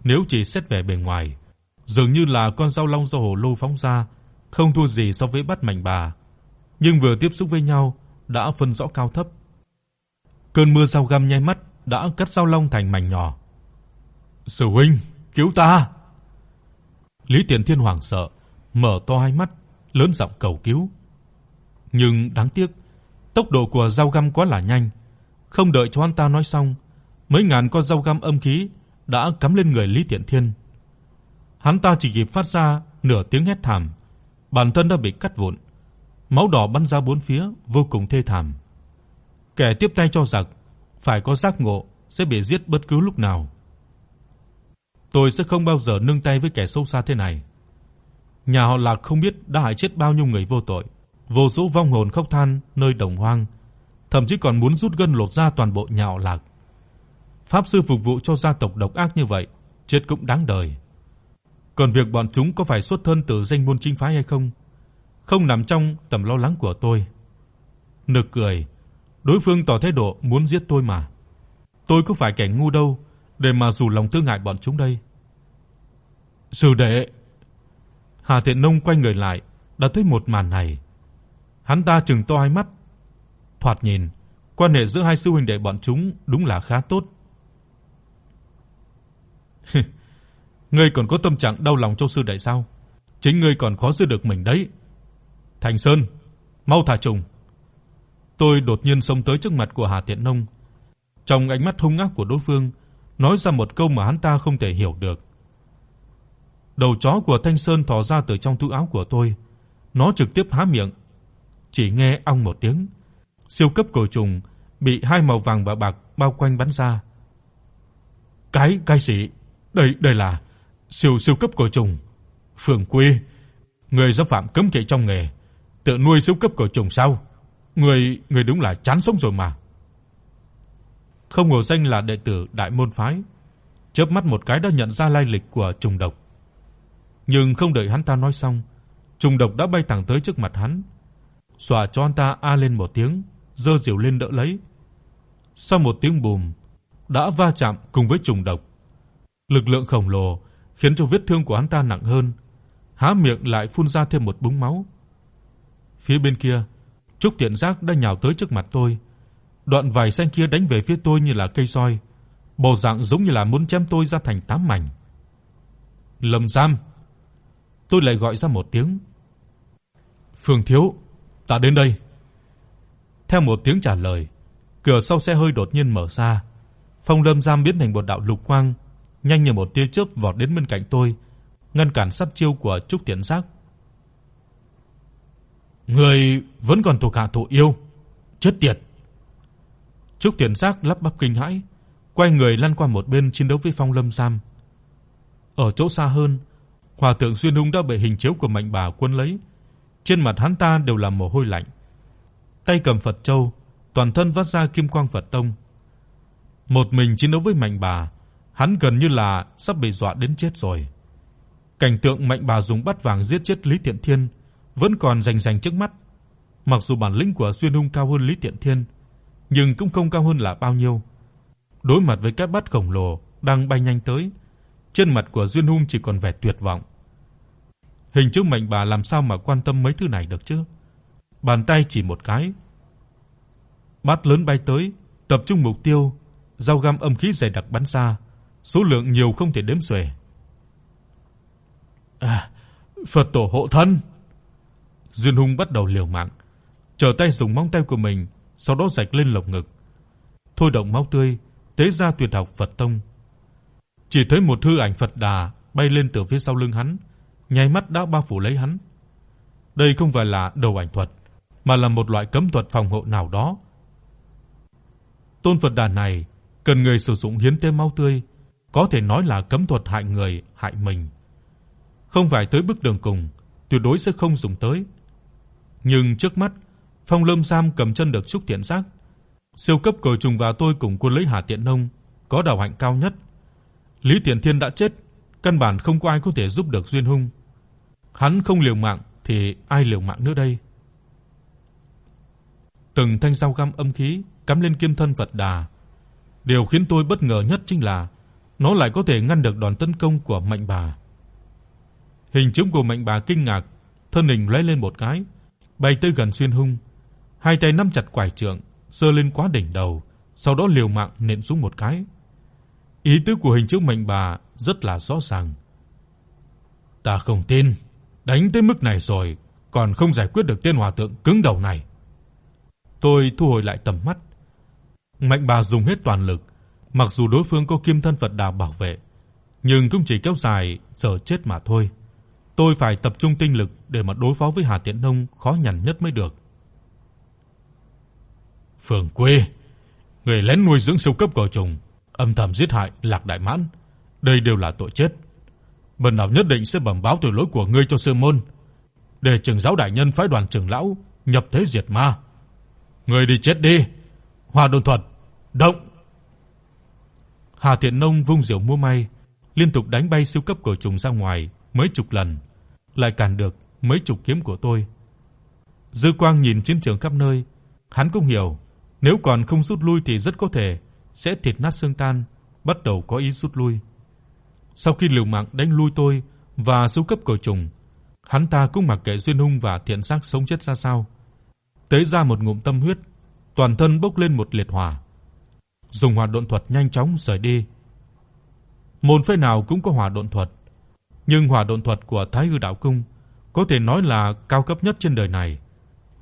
nếu chỉ xét về bề ngoài, dường như là con dao long do hồ lô phóng ra, không thua gì so với bắt mảnh bà, nhưng vừa tiếp xúc với nhau đã phân rõ cao thấp. Cơn mưa dao găm nháy mắt đã cắt dao long thành mảnh nhỏ. "Sư huynh, cứu ta!" Lý Tiền Thiên hoảng sợ, mở to hai mắt, lớn giọng cầu cứu. Nhưng đáng tiếc, tốc độ của dao găm quá là nhanh, không đợi cho hắn ta nói xong, mấy ngàn con dao găm âm khí đã cắm lên người Lý Tiện Thiên. Hắn ta chỉ kịp phát ra nửa tiếng hét thảm, bản thân đã bị cắt vụn, máu đỏ bắn ra bốn phía, vô cùng thê thảm. Kẻ tiếp tay cho giặc phải có giác ngộ sẽ bị giết bất cứ lúc nào. Tôi sẽ không bao giờ nương tay với kẻ xấu xa thế này. Nhà họ Lạc không biết đã hại chết bao nhiêu người vô tội, vô số vong hồn khóc than nơi đồng hoang, thậm chí còn muốn rút gân lột da toàn bộ nhà họ Lạc. Pháp sư phục vụ cho gia tộc độc ác như vậy, chết cũng đáng đời. Còn việc bọn chúng có phải xuất thân từ danh môn chính phái hay không, không nằm trong tầm lo lắng của tôi. Nực cười, đối phương tỏ thái độ muốn giết tôi mà. Tôi có phải kẻ ngu đâu để mà dù lòng thương hại bọn chúng đây. Sư đệ. Hà Thiện Nông quay người lại, đã thấy một màn này. Hắn ta trừng to hai mắt. Thoạt nhìn, quan hệ giữa hai sư huynh đệ bọn chúng đúng là khá tốt. [LAUGHS] ngươi còn có tâm trạng đau lòng cho sư đệ sao? Chính ngươi còn khó giữ được mình đấy. Thành Sơn, mau thả trùng. Tôi đột nhiên xông tới trước mặt của Hà Tiện Nông. Trong ánh mắt hung ác của đối phương, nói ra một câu mà hắn ta không thể hiểu được. Đầu chó của Thanh Sơn thò ra từ trong túi áo của tôi, nó trực tiếp há miệng. chỉ nghe ong một tiếng, siêu cấp cổ trùng bị hai màu vàng và bạc bao quanh bắn ra. Cái cái gì? Đây đây là siêu siêu cấp cổ trùng. Phường Quy, người do phạm cấm kỵ trong nghề, tự nuôi siêu cấp cổ trùng sao? Người người đúng là chán sống rồi mà. Không ngờ danh là đệ tử Đại môn phái, chớp mắt một cái đã nhận ra lai lịch của trùng độc. Nhưng không đợi hắn ta nói xong, trùng độc đã bay thẳng tới trước mặt hắn. Xòa cho hắn ta a lên một tiếng, giơ diều lên đỡ lấy. Sau một tiếng bùm, đã va chạm cùng với trùng độc. Lực lượng khổng lồ khiến cho vết thương của hắn ta nặng hơn, há miệng lại phun ra thêm một búng máu. Phía bên kia, Trúc Tiện Giác đã nhào tới trước mặt tôi. Đoạn vải xanh kia đánh về phía tôi như là cây roi, bộ dạng giống như là muốn chém tôi ra thành tám mảnh. Lâm Giam. Tôi lại gọi ra một tiếng. Phương thiếu, ta đến đây. Theo một tiếng trả lời, cửa sau xe hơi đột nhiên mở ra. Phong Lâm Giam biến thành một đạo lục quang, nhanh như một tia chớp vọt đến bên cạnh tôi, ngăn cản sát chiêu của Trúc Tiễn Giác. Người vẫn còn thuộc hạ thủ yêu, chết tiệt. Trúc Tiễn Giác lắp bắp kinh hãi, quay người lăn qua một bên chiến đấu với Phong Lâm Sam Ở chỗ xa hơn, Hòa thượng Xuyên Hung đã bị hình chiếu của mạnh bà quân lấy, trên mặt hắn ta đều là mồ hôi lạnh. Tay cầm Phật châu, toàn thân vắt ra kim quang Phật tông. Một mình chiến đấu với mạnh bà, hắn gần như là sắp bị dọa đến chết rồi. Cảnh tượng mạnh bà dùng bắt vàng giết chết Lý Tiện Thiên vẫn còn rành rành trước mắt. Mặc dù bản lĩnh của Xuyên Hung cao hơn Lý Tiện Thiên, nhưng cũng không cao hơn là bao nhiêu. Đối mặt với cái bát khổng lồ đang bay nhanh tới, trên mặt của Duyên Hung chỉ còn vẻ tuyệt vọng. Hình chữ mệnh bà làm sao mà quan tâm mấy thứ này được chứ? Bàn tay chỉ một cái. Bát lớn bay tới, tập trung mục tiêu, dao găm âm khí dày đặc bắn ra, số lượng nhiều không thể đếm xuể. À, Phật tổ hộ thân. Duyên Hung bắt đầu liều mạng, trở tay dùng móng tay của mình, sau đó rạch lên lồng ngực. Thôi động máu tươi, tế ra tuyệt học Phật tông. Chỉ thấy một hư ảnh Phật Đà bay lên từ phía sau lưng hắn, nháy mắt đã bao phủ lấy hắn. Đây không phải là đầu ảnh thuật, mà là một loại cấm thuật phòng hộ nào đó. Tôn Phật Đà này cần người sử dụng hiến tế máu tươi, có thể nói là cấm thuật hại người, hại mình. Không phải tới bước đường cùng, tuyệt đối sẽ không dùng tới. Nhưng trước mắt, Phong Lâm Sam cầm chân được trúc tiện giác, siêu cấp cờ trùng và tôi cùng quân lấy Hà Tiện Nông, có đạo hạnh cao nhất. Lý Tiện Thiên đã chết, căn bản không có ai có thể giúp được Duyên Hung. Hắn không liều mạng thì ai liều mạng nữa đây? Từng thanh dao găm âm khí cắm lên kim thân Phật Đà. Điều khiến tôi bất ngờ nhất chính là nó lại có thể ngăn được đòn tấn công của Mạnh Bà. Hình chứng của Mạnh Bà kinh ngạc, thân hình lóe lên một cái, bay tới gần Xuyên Hung, hai tay nắm chặt quải trượng, giơ lên quá đỉnh đầu, sau đó liều mạng nện xuống một cái. Ý tứ của hình chữ mạnh bà rất là rõ ràng. Ta không tin, đánh tới mức này rồi còn không giải quyết được tên hòa thượng cứng đầu này. Tôi thu hồi lại tầm mắt. Mạnh bà dùng hết toàn lực, mặc dù đối phương có kim thân Phật đà bảo vệ, nhưng cũng chỉ kéo dài giờ chết mà thôi. Tôi phải tập trung tinh lực để mà đối phó với Hà Tiễn Nông khó nhằn nhất mới được. Phường quê, người lén nuôi dưỡng siêu cấp cỏ trùng, âm thầm giết hại Lạc Đại Mãn, đây đều là tội chết. Bần đạo nhất định sẽ bẩm báo tội lỗi của ngươi cho sư môn, để trưởng giáo đại nhân phái đoàn trưởng lão nhập thế diệt ma. Ngươi đi chết đi. Hoa đồn thuật, động. Hà Thiện Nông vung diều múa may, liên tục đánh bay siêu cấp cổ trùng ra ngoài mấy chục lần, lại cản được mấy chục kiếm của tôi. Dư Quang nhìn chiến trường khắp nơi, hắn cũng hiểu, nếu còn không rút lui thì rất có thể sẽ thịt nát xương tan, bắt đầu có ý rút lui. Sau khi liều mạng đánh lui tôi và siêu cấp cổ trùng, hắn ta cũng mặc kệ Duyên Hung và Thiện Sắc sống chết ra sao. Tế ra một ngụm tâm huyết, toàn thân bốc lên một liệt hỏa. Dùng hỏa độn thuật nhanh chóng rời đi. Môn phái nào cũng có hỏa độn thuật, nhưng hỏa độn thuật của Thái Hư đạo cung có thể nói là cao cấp nhất trên đời này,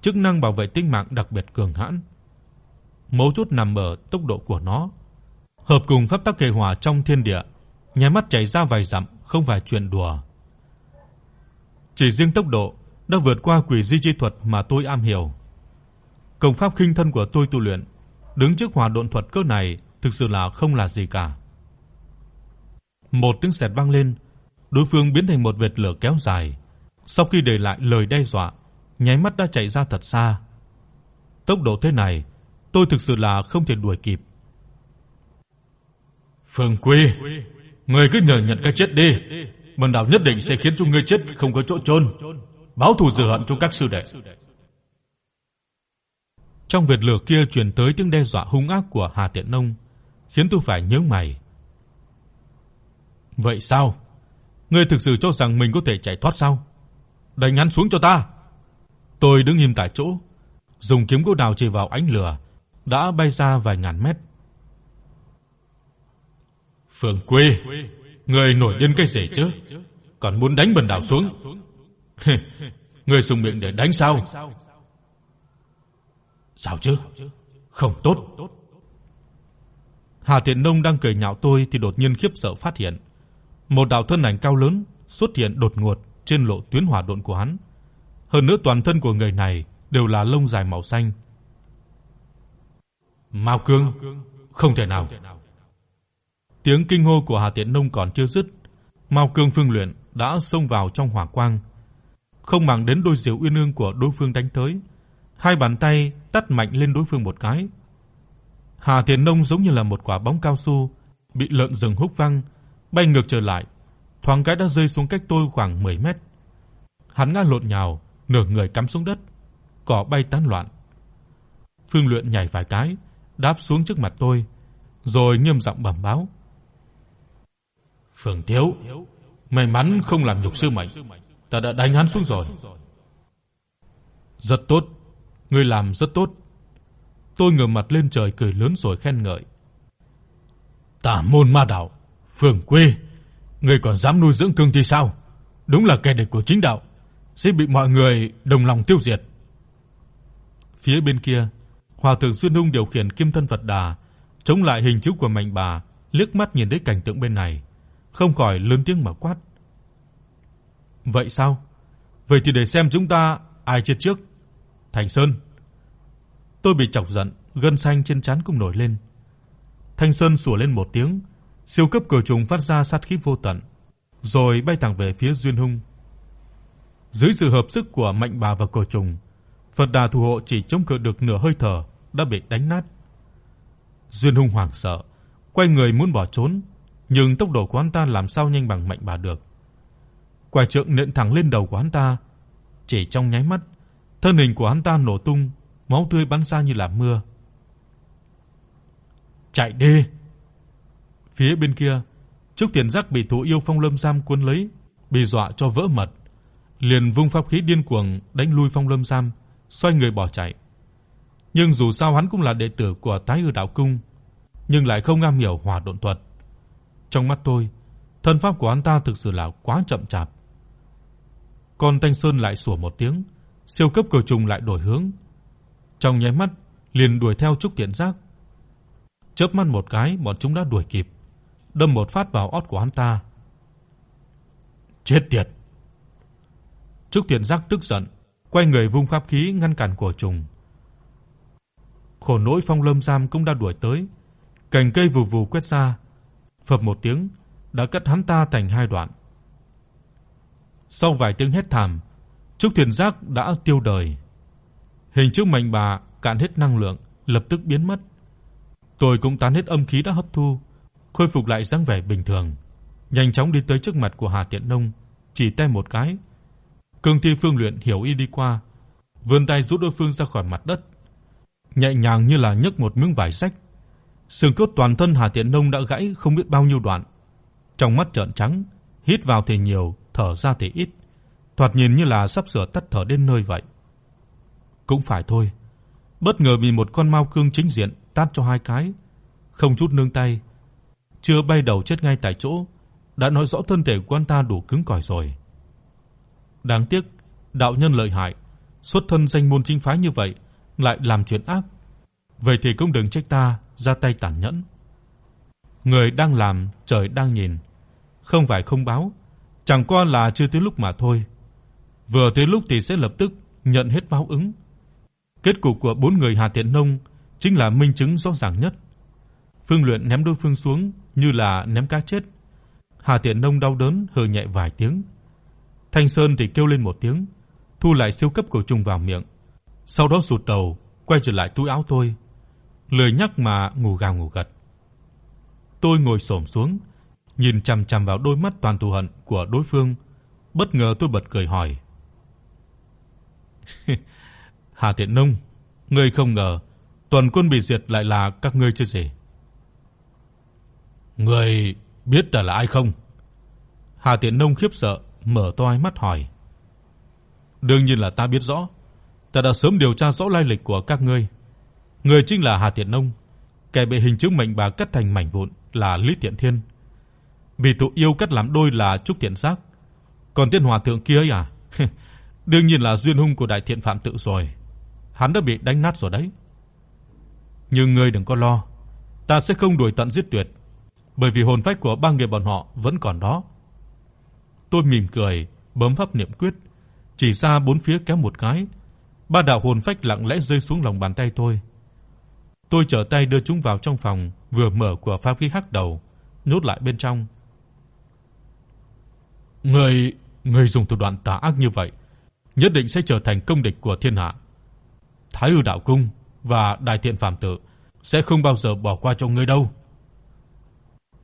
chức năng bảo vệ tính mạng đặc biệt cường hãn. Mấu chốt nằm ở tốc độ của nó. Hợp cùng pháp tắc hệ hỏa trong thiên địa, nháy mắt chảy ra vài dặm không phải chuyện đùa. Chỉ riêng tốc độ đã vượt qua quỷ di chi thuật mà tôi am hiểu. Công pháp khinh thân của tôi tu luyện, đứng trước hỏa độn thuật cơ này thực sự là không là gì cả. Một tiếng sét vang lên, đối phương biến thành một vệt lửa kéo dài, sau khi để lại lời đe dọa, nháy mắt đã chạy ra thật xa. Tốc độ thế này, tôi thực sự là không thể đuổi kịp. Phương Quy, ngươi cứ nhờ nhận cái chết đi, Bần đạo nhất định sẽ khiến cho ngươi chết không có chỗ chôn, báo thù rửa hận cho các sư đệ. Trong vệt lửa kia truyền tới tiếng đe dọa hung ác của Hà Tiện Nông, khiến tôi phải nhướng mày. Vậy sao? Ngươi thực sự cho rằng mình có thể chạy thoát sao? Đánh hắn xuống cho ta. Tôi đứng im tại chỗ, dùng kiếm gỗ đào chỉ vào ánh lửa, đã bay ra vài ngàn mét. Phương Quy, ngươi nổi điên cái gì chứ? Còn muốn đánh bần đạo xuống? [LAUGHS] ngươi dùng miệng để đánh sao? Sao chứ? Không tốt. Hà Tiện Nông đang cười nhạo tôi thì đột nhiên khiếp sợ phát hiện, một đạo thân ảnh cao lớn xuất hiện đột ngột trên lộ tuyến hỏa độn của hắn. Hơn nữa toàn thân của người này đều là lông dài màu xanh. Mao Cương, không thể nào. Tiếng kinh hô của Hà Tiện Nông còn chưa dứt, Mao Cương phương luyện đã xông vào trong hỏa quang, không màng đến đôi diều uyên ương của đối phương đánh tới, hai bàn tay tát mạnh lên đối phương một cái. Hà Thiên Nông giống như là một quả bóng cao su bị lợn rừng húc văng, bay ngược trở lại, thoáng cái đã rơi xuống cách tôi khoảng 10 mét. Hắn ngã lộn nhào, nửa người cắm xuống đất, cỏ bay tán loạn. Phương Luyện nhảy vài cái, đáp xuống trước mặt tôi, rồi nghiêm giọng bẩm báo: "Phương Thiếu, may mắn không làm nhục sư mệnh, ta đã đánh hắn xuống rồi." "Rất tốt, ngươi làm rất tốt." Tôi ngửa mặt lên trời cười lớn rồi khen ngợi. "Tả môn ma đạo, phường Quê, ngươi còn dám nuôi dưỡng cương thi sao? Đúng là kẻ địch của chính đạo, sẽ bị mọi người đồng lòng tiêu diệt." Phía bên kia, Hòa thượng Xuyên Hung điều khiển Kim thân Phật Đà, chống lại hình chữ của Mạnh bà, liếc mắt nhìn thấy cảnh tượng bên này, không khỏi lớn tiếng mà quát. "Vậy sao? Vậy thì để xem chúng ta ai chết trước." Thành Sơn. Tôi bị chọc giận, gân xanh trên trán cũng nổi lên. Thanh Sơn sủa lên một tiếng, siêu cấp cờ trùng phát ra sát khí vô tận, rồi bay thẳng về phía Duyên Hung. Dưới sự hợp sức của Mạnh bà và cờ trùng, Phật Đà thủ hộ chỉ chống cự được nửa hơi thở đã bị đánh nát. Duyên Hung hoảng sợ, quay người muốn bỏ trốn, nhưng tốc độ của hắn ta làm sao nhanh bằng Mạnh bà được. Quả trượng nện thẳng lên đầu của hắn ta, chỉ trong nháy mắt, thân hình của hắn ta nổ tung, máu tươi bắn ra như là mưa. Chạy đi. Phía bên kia, Trúc Tiền Giác bị Thú Yêu Phong Lâm giam cuốn lấy, bị dọa cho vỡ mật, liền vung pháp khí điên cuồng đánh lui Phong Lâm giam, xoay người bỏ chạy. Nhưng dù sao hắn cũng là đệ tử của Tái Hư đạo cung, nhưng lại không am hiểu hỏa độn thuật. Trong mắt tôi, thân pháp của hắn ta thực sự là quá chậm chạp. Còn Thanh Sơn lại sủa một tiếng, siêu cấp cờ trùng lại đổi hướng. Trong nháy mắt liền đuổi theo Trúc Tiễn Giác. Chớp mắt một cái, bọn chúng đã đuổi kịp, đâm một phát vào ót của hắn ta. Chết tiệt. Trúc Tiễn Giác tức giận, quay người vung pháp khí ngăn cản cổ trùng. Khổ nỗi Phong Lâm Giam cũng đã đuổi tới, cành cây vù vù quét ra, phập một tiếng, đã cắt hắn ta thành hai đoạn. Sau vài tiếng hét thảm, Trúc Thiền Giác đã tiêu đời. Hình trước mạnh bà cạn hết năng lượng, lập tức biến mất. Tôi cũng tán hết âm khí đã hấp thu, khôi phục lại dáng vẻ bình thường, nhanh chóng đi tới trước mặt của Hà Tiện Nông, chỉ tay một cái. Cương Thi Phương luyện hiểu ý đi qua, vươn tay rút đối phương ra khỏi mặt đất, nhẹ nhàng như là nhấc một miếng vải rách. Xương cốt toàn thân Hà Tiện Nông đã gãy không biết bao nhiêu đoạn. Trong mắt trợn trắng, hít vào thì nhiều, thở ra thì ít, thoạt nhìn như là sắp sửa tắt thở đến nơi vậy. Cũng phải thôi, bất ngờ bị một con mao cương chính diện tát cho hai cái, không chút nương tay, chưa bay đầu chết ngay tại chỗ, đã nói rõ thân thể của anh ta đủ cứng cỏi rồi. Đáng tiếc, đạo nhân lợi hại, xuất thân danh môn chính phái như vậy, lại làm chuyện ác. Vậy thì cũng đừng trách ta ra tay tàn nhẫn. Người đang làm, trời đang nhìn, không phải không báo, chẳng qua là chưa tới lúc mà thôi. Vừa tới lúc thì sẽ lập tức nhận hết báo ứng. Kết cục của bốn người Hà Tiện Nông chính là minh chứng rõ ràng nhất. Phương Luyện ném đối phương xuống như là ném cá chết. Hà Tiện Nông đau đớn hừ nhẹ vài tiếng. Thanh Sơn thì kêu lên một tiếng, thu lại siêu cấp cổ trùng vào miệng. Sau đó rụt đầu, quay trở lại túi áo tôi, lười nhắc mà ngủ gào ngủ gật. Tôi ngồi xổm xuống, nhìn chằm chằm vào đôi mắt toàn thù hận của đối phương, bất ngờ tôi bật cười hỏi: [LAUGHS] "Hà Tiện Nông, ngươi không ngờ tuần quân bị diệt lại là các ngươi chứ gì?" "Ngươi biết ta là ai không?" Hà Tiện Nông khiếp sợ, mở to hai mắt hỏi. "Đương nhiên là ta biết rõ, ta đã sớm điều tra rõ lai lịch của các ngươi. Ngươi chính là Hà Tiện Nông, kẻ bị hình chữ mệnh bà cắt thành mảnh vụn là Lý Tiện Thiên. Vì tụ yêu cắt làm đôi là Trúc Tiện Giác. Còn tiên hòa thượng kia ấy à? [LAUGHS] Đương nhiên là duyên hung của đại thiện phạm tự rồi. Hắn đã bị đánh nát rồi đấy. Nhưng ngươi đừng có lo, ta sẽ không đuổi tận giết tuyệt, bởi vì hồn phách của ba người bọn họ vẫn còn đó. Tôi mỉm cười, bấm pháp niệm quyết, chỉ ra bốn phía kéo một cái, ba đạo hồn phách lặng lẽ rơi xuống lòng bàn tay tôi. Tôi trở tay đưa chúng vào trong phòng, vừa mở của pháp khí hắc đầu, nhốt lại bên trong. Người, người dùng thủ đoạn tà ác như vậy, nhất định sẽ trở thành công địch của thiên hạ. Thái Hư đạo cung và Đại Thiện phàm Tự sẽ không bao giờ bỏ qua cho ngươi đâu.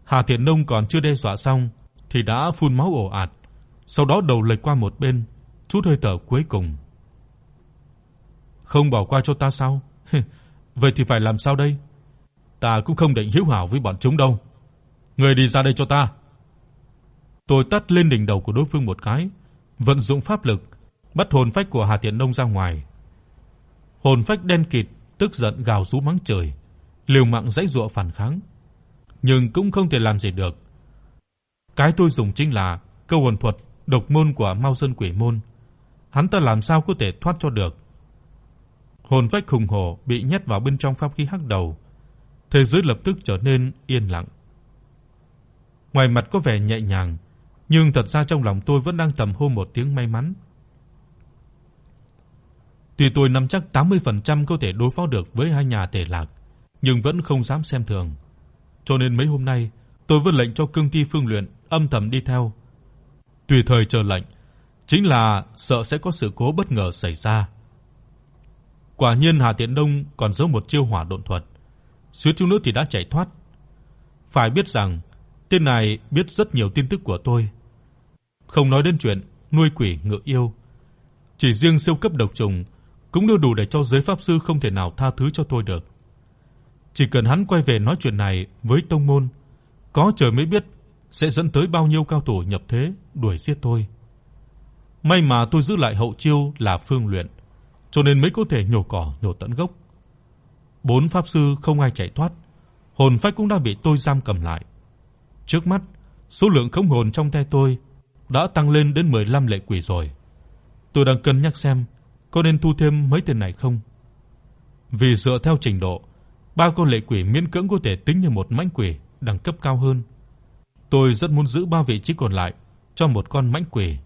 Hà Thiện Nông còn chưa đe dọa xong thì đã phun máu ồ ạt, sau đó đầu lệch qua một bên, chút hơi thở cuối cùng. Không bỏ qua cho ta sao? [LAUGHS] Vậy thì phải làm sao đây? Ta cũng không định hữu hảo với bọn chúng đâu. Ngươi đi ra đây cho ta. Tôi tát lên đỉnh đầu của đối phương một cái, vận dụng pháp lực, bắt hồn phách của Hà Tiện Nông ra ngoài. Hồn phách đen kịt tức giận gào rú mắng trời, liều mạng giãy giụa phản kháng, nhưng cũng không thể làm gì được. Cái tôi dùng chính là câu hồn thuật độc môn của Mao Sơn Quỷ môn. Hắn ta làm sao có thể thoát cho được? Hồn phách khủng hổ bị nhét vào bên trong pháp khí hắc đầu, thế giới lập tức trở nên yên lặng. Ngoài mặt có vẻ nhẹ nhàng, nhưng thật ra trong lòng tôi vẫn đang thầm hô một tiếng may mắn. Tuy tôi nắm chắc 80% có thể đối phó được với hai nhà tể lạc, nhưng vẫn không dám xem thường. Cho nên mấy hôm nay, tôi vẫn lệnh cho cương thi phương luyện âm thầm đi theo. Tùy thời chờ lệnh, chính là sợ sẽ có sự cố bất ngờ xảy ra. Quả nhiên Hà Tiện Đông còn giấu một chiêu hỏa độn thuật, suýt chút nữa thì đã chạy thoát. Phải biết rằng, tên này biết rất nhiều tin tức của tôi. Không nói đến chuyện nuôi quỷ ngựa yêu, chỉ riêng siêu cấp độc trùng cũng đều đủ để cho giới pháp sư không thể nào tha thứ cho tôi được. Chỉ cần hắn quay về nói chuyện này với tông môn, có trời mới biết sẽ dẫn tới bao nhiêu cao thủ nhập thế đuổi giết tôi. May mà tôi giữ lại hậu chiêu là phương luyện, cho nên mới có thể nhổ cỏ nhổ tận gốc. Bốn pháp sư không ai chạy thoát, hồn phách cũng đã bị tôi giam cầm lại. Trước mắt, số lượng không hồn trong tay tôi đã tăng lên đến 15 lệ quỷ rồi. Tôi đang cân nhắc xem có nên thu thêm mấy tiền này không. Vì dựa theo trình độ, ba con lệ quỷ miễn cưỡng có thể tính như một mãnh quỷ đẳng cấp cao hơn. Tôi rất muốn giữ ba vị trí còn lại cho một con mãnh quỷ,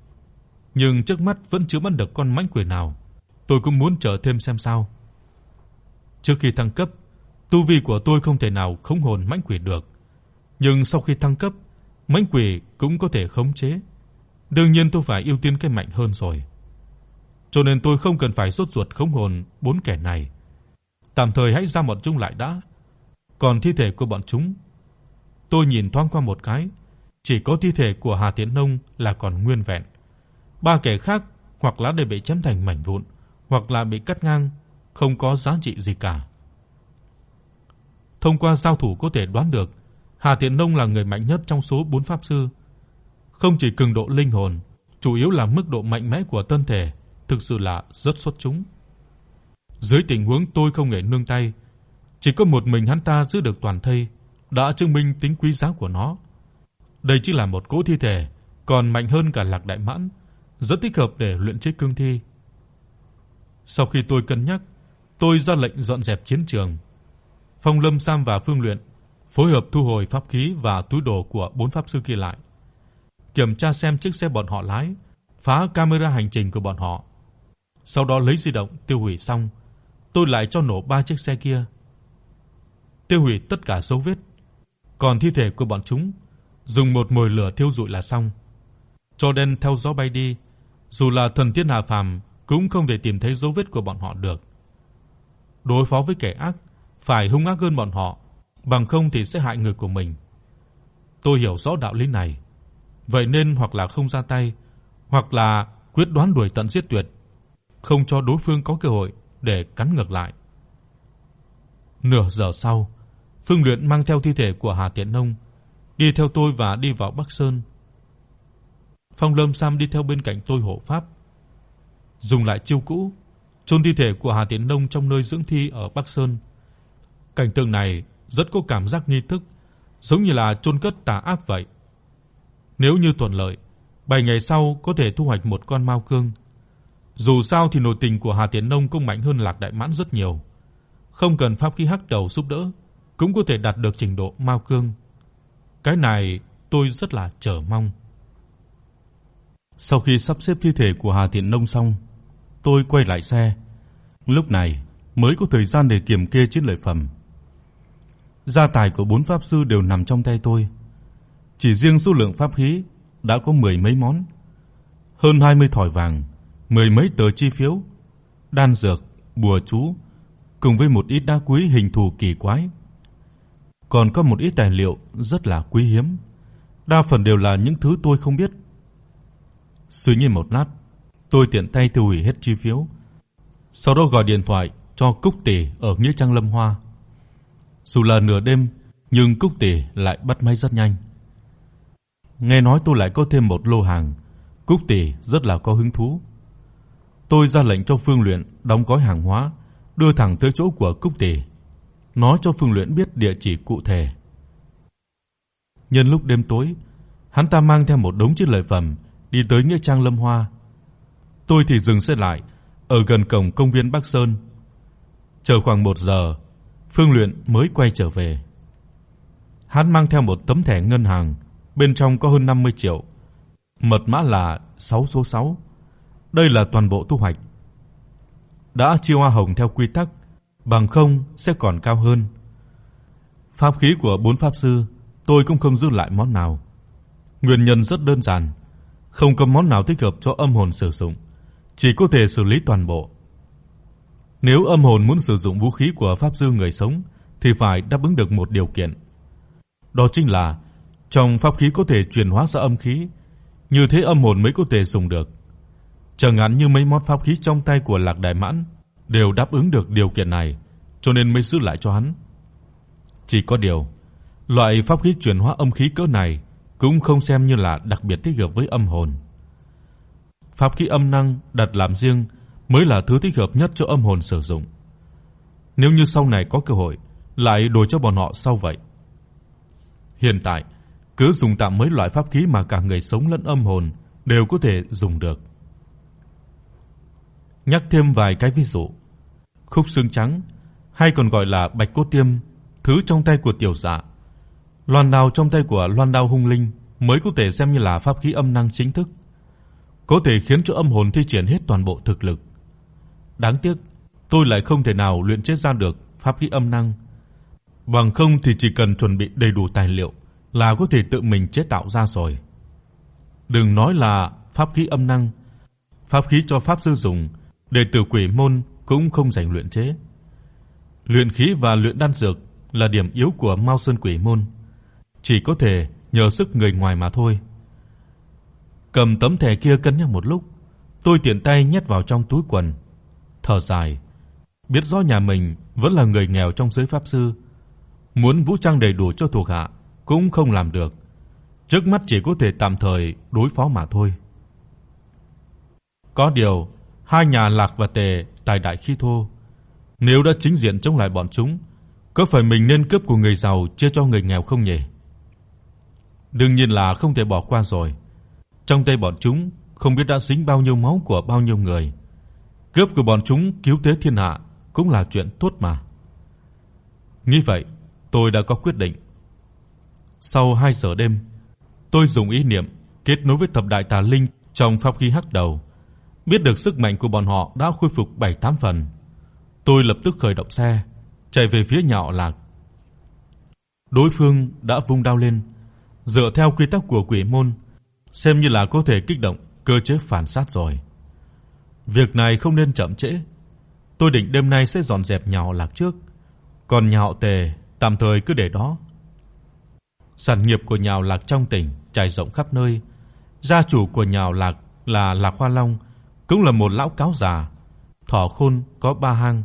nhưng trước mắt vẫn chưa bắt được con mãnh quỷ nào. Tôi cũng muốn chờ thêm xem sao. Trước khi thăng cấp, tu vi của tôi không thể nào khống hồn mãnh quỷ được, nhưng sau khi thăng cấp, mãnh quỷ cũng có thể khống chế. Đương nhiên tôi phải ưu tiên cái mạnh hơn rồi. Cho nên tôi không cần phải sốt ruột khống hồn bốn kẻ này. Tạm thời hãy ra bọn chúng lại đã. Còn thi thể của bọn chúng, tôi nhìn thoáng qua một cái, chỉ có thi thể của Hà Tiến Nông là còn nguyên vẹn. Ba kẻ khác hoặc là đều bị chém thành mảnh vụn, hoặc là bị cắt ngang, không có giá trị gì cả. Thông qua giao thủ có thể đoán được, Hà Tiện Nông là người mạnh nhất trong số 4 pháp sư. Không chỉ cường độ linh hồn, chủ yếu là mức độ mạnh mẽ của thân thể, thực sự là rất xuất chúng. Dưới tình huống tôi không hề nương tay, chỉ có một mình hắn ta giữ được toàn thây, đã chứng minh tính quý giá của nó. Đây chỉ là một cỗ thi thể, còn mạnh hơn cả Lạc Đại Mãn, rất thích hợp để luyện chế cương thi. Sau khi tôi cân nhắc, tôi ra lệnh dọn dẹp chiến trường. Phong Lâm Sam và Phương Luyện phối hợp thu hồi pháp khí và túi đồ của bốn pháp sư kia lại. Kiểm tra xem chiếc xe bọn họ lái, phá camera hành trình của bọn họ. Sau đó lấy di động tiêu hủy xong, tôi lại cho nổ ba chiếc xe kia, tiêu hủy tất cả dấu vết, còn thi thể của bọn chúng dùng một mồi lửa thiêu rụi là xong. Cho đen theo gió bay đi, dù là thần tiên hạ phàm cũng không thể tìm thấy dấu vết của bọn họ được. Đối phó với kẻ ác, phải hung ác hơn bọn họ, bằng không thì sẽ hại người của mình. Tôi hiểu rõ đạo lý này, vậy nên hoặc là không ra tay, hoặc là quyết đoán đuổi tận giết tuyệt, không cho đối phương có cơ hội để cắn ngược lại. Nửa giờ sau, Phương Luyện mang theo thi thể của Hà Tiễn Nông đi theo tôi và đi vào Bắc Sơn. Phong Lâm Sam đi theo bên cạnh tôi hộ pháp, dùng lại chiêu cũ, chôn thi thể của Hà Tiễn Nông trong nơi dưỡng thi ở Bắc Sơn. Cảnh tượng này rất có cảm giác nghi thức, giống như là chôn cất tà ác vậy. Nếu như thuận lợi, 7 ngày sau có thể thu hoạch một con mao cương. Dù sao thì nội tình của Hà Tiến Nông cũng mạnh hơn Lạc Đại Mãn rất nhiều. Không cần pháp khí hắc đầu giúp đỡ, cũng có thể đạt được trình độ mao cương. Cái này tôi rất là chờ mong. Sau khi sắp xếp thi thể của Hà Tiện Nông xong, tôi quay lại xe. Lúc này mới có thời gian để kiểm kê chiến lợi phẩm. Gia tài của bốn pháp sư đều nằm trong tay tôi. Chỉ riêng số lượng pháp khí đã có mười mấy món, hơn 20 thỏi vàng, mười mấy tờ chi phiếu, đan dược, bùa chú, cùng với một ít đá quý hình thù kỳ quái. Còn có một ít tài liệu rất là quý hiếm, đa phần đều là những thứ tôi không biết. Suy nghĩ một lát, tôi tiện tay tiêu hủy hết chi phiếu, sau đó gọi điện thoại cho Cúc Tỷ ở nghĩa trang Lâm Hoa. Dù là nửa đêm, nhưng Cúc Tỷ lại bắt máy rất nhanh. Nghe nói tôi lại có thêm một lô hàng, Cúc Tỷ rất là có hứng thú. Tôi ra lệnh cho Phương Luyện đóng gói hàng hóa, đưa thẳng tới chỗ của Cúc Tỷ, nói cho Phương Luyện biết địa chỉ cụ thể. Nhân lúc đêm tối, hắn ta mang theo một đống chiến lợi phẩm đi tới nghĩa trang Lâm Hoa. Tôi thì dừng xe lại ở gần cổng công viên Bắc Sơn. Chờ khoảng 1 giờ, Phương Luyện mới quay trở về. Hắn mang theo một tấm thẻ ngân hàng, bên trong có hơn 50 triệu. Mật mã là 6 số 6. Đây là toàn bộ thu hoạch. Đã chia hoa hồng theo quy tắc, bằng không sẽ còn cao hơn. Pháp khí của bốn pháp sư, tôi cũng không giữ lại món nào. Nguyên nhân rất đơn giản, không có món nào thích hợp cho âm hồn sử dụng, chỉ có thể xử lý toàn bộ. Nếu âm hồn muốn sử dụng vũ khí của pháp sư người sống thì phải đáp ứng được một điều kiện. Đó chính là trong pháp khí có thể chuyển hóa ra âm khí, như thế âm hồn mới có thể dùng được. Chẳng hạn như mấy món pháp khí trong tay của Lạc Đại Mãn đều đáp ứng được điều kiện này, cho nên mới giữ lại cho hắn. Chỉ có điều, loại pháp khí chuyển hóa âm khí cỡ này cũng không xem như là đặc biệt thích hợp với âm hồn. Pháp khí âm năng đặt làm riêng mới là thứ thích hợp nhất cho âm hồn sử dụng. Nếu như sau này có cơ hội, lại đổi cho bọn họ sau vậy. Hiện tại, cứ dùng tạm mấy loại pháp khí mà cả người sống lẫn âm hồn đều có thể dùng được. Nhắc thêm vài cái ví dụ. Khúc xương trắng hay còn gọi là bạch cốt tiêm, thứ trong tay của tiểu dạ, loan đao trong tay của loan đao hung linh mới có thể xem như là pháp khí âm năng chính thức, có thể khiến cho âm hồn thi triển hết toàn bộ thực lực. Đáng tiếc, tôi lại không thể nào luyện chế ra được pháp khí âm năng. Bằng không thì chỉ cần chuẩn bị đầy đủ tài liệu là có thể tự mình chế tạo ra rồi. Đừng nói là pháp khí âm năng, pháp khí cho pháp sư dùng, đệ tử quỷ môn cũng không rảnh luyện chế. Luyện khí và luyện đan dược là điểm yếu của Mao Sơn Quỷ môn, chỉ có thể nhờ sức người ngoài mà thôi. Cầm tấm thẻ kia cân nhắc một lúc, tôi tiện tay nhét vào trong túi quần, thở dài, biết rõ nhà mình vẫn là người nghèo trong giới pháp sư, muốn vũ trang đầy đủ cho thuộc hạ cũng không làm được. Trước mắt chỉ có thể tạm thời đối phó mà thôi. Có điều, hai nhà Lạc và Tề tài đại khí thô, nếu đã chính diện chống lại bọn chúng, có phải mình nên cướp của người giàu chia cho người nghèo không nhỉ? Đương nhiên là không thể bỏ qua rồi. Trong tay bọn chúng không biết đã dính bao nhiêu máu của bao nhiêu người. Cướp của bọn chúng cứu tế thiên hạ cũng là chuyện tốt mà. Nghĩ vậy, tôi đã có quyết định. Sau 2 giờ đêm, tôi dùng ý niệm kết nối với thập đại tà linh trong pháp khí hắc đầu, biết được sức mạnh của bọn họ đã khôi phục 7, 8 phần. Tôi lập tức khởi động xe, chạy về phía nhà họ Lạc. Đối phương đã vung đao lên, dựa theo quy tắc của quỷ môn, xem như là có thể kích động cơ chế phản sát rồi. Việc này không nên chậm trễ. Tôi định đêm nay sẽ dọn dẹp nhà họ Lạc trước, còn nhà họ Tề tạm thời cứ để đó. Sản nghiệp của nhà họ Lạc trong tỉnh trải rộng khắp nơi. Gia chủ của nhà họ Lạc là Lạc Hoa Long, cũng là một lão cáo già, thọ khôn có ba hang.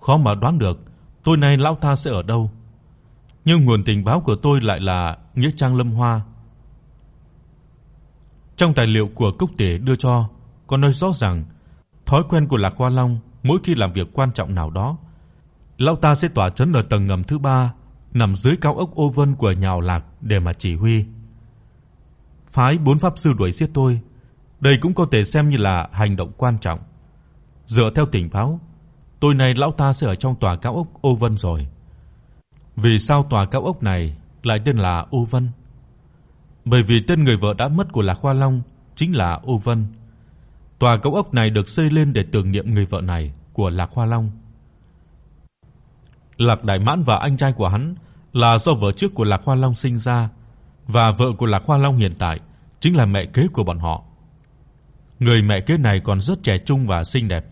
Khó mà đoán được tối nay lão ta sẽ ở đâu. Nhưng nguồn tình báo của tôi lại là Nghĩa Trang Lâm Hoa. Trong tài liệu của Cúc Tể đưa cho, có nói rõ rằng thói quen của Lạc Hoa Long mỗi khi làm việc quan trọng nào đó, lão ta sẽ tỏa trấn ở tầng ngầm thứ 3, nằm dưới cao ốc ô vân của nhà Lạc để mà chỉ huy. Phái bốn pháp sư đuổi giết tôi, đây cũng có thể xem như là hành động quan trọng. Dựa theo tình báo, tối nay lão ta sẽ ở trong tòa cao ốc Ô Vân rồi. Vì sao tòa cao ốc này lại tên là Ô Vân? Bởi vì tên người vợ đã mất của Lạc Hoa Long chính là Ô Vân. Tòa cao ốc này được xây lên để tưởng niệm người vợ này của Lạc Hoa Long. Lạc Đại Mãn và anh trai của hắn là do vợ trước của Lạc Hoa Long sinh ra và vợ của Lạc Hoa Long hiện tại chính là mẹ kế của bọn họ. Người mẹ kế này còn rất trẻ trung và xinh đẹp,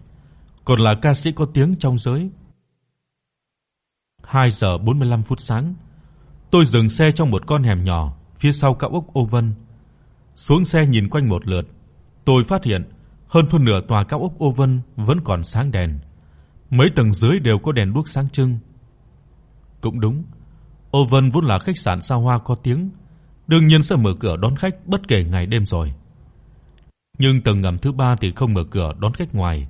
còn là ca sĩ có tiếng trong giới. 2 giờ 45 phút sáng, tôi dừng xe trong một con hẻm nhỏ phía sau cao ốc Ô Vân. Xuống xe nhìn quanh một lượt, tôi phát hiện hơn phân nửa tòa cao ốc Ô Vân vẫn còn sáng đèn. Mấy tầng dưới đều có đèn đuốc sáng trưng. Cũng đúng, Ô Vân vốn là khách sạn xa hoa có tiếng, đương nhiên sẽ mở cửa đón khách bất kể ngày đêm rồi. Nhưng tầng ngầm thứ 3 thì không mở cửa đón khách ngoài.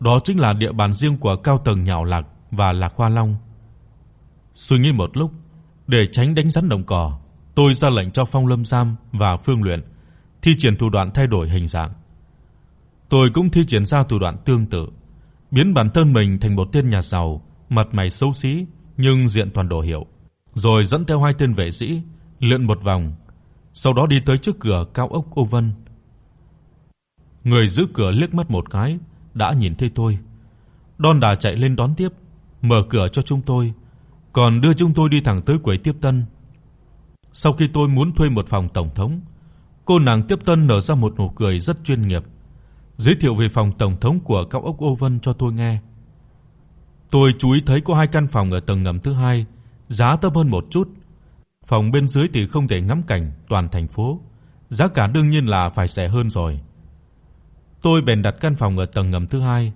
Đó chính là địa bàn riêng của cao tầng Nhạo Lạc và Lạc Hoa Long. Suy nghĩ một lúc, để tránh đánh rắn động cỏ, tôi ra lệnh cho Phong Lâm Giam và Phương Luyện thi triển thủ đoạn thay đổi hình dạng. Tôi cũng thi triển ra thủ đoạn tương tự, biến bản thân mình thành một tên nhà giàu, mặt mày xấu xí nhưng diện toàn đồ hiệu, rồi dẫn theo hai tên vệ sĩ lượn một vòng, sau đó đi tới trước cửa cao ốc Ô Vân. Người giữ cửa liếc mắt một cái đã nhìn thấy tôi. Đon đà chạy lên đón tiếp, mở cửa cho chúng tôi, còn đưa chúng tôi đi thẳng tới quầy tiếp tân. Sau khi tôi muốn thuê một phòng tổng thống, cô nàng tiếp tân nở ra một nụ cười rất chuyên nghiệp, giới thiệu về phòng tổng thống của cao ốc Ô cho tôi nghe. Tôi chú ý thấy có hai căn phòng ở tầng ngầm thứ hai, giá thấp hơn một chút. Phòng bên dưới thì không thể ngắm cảnh toàn thành phố, giá cả đương nhiên là phải rẻ hơn rồi. Tôi bèn đặt căn phòng ở tầng ngầm thứ hai.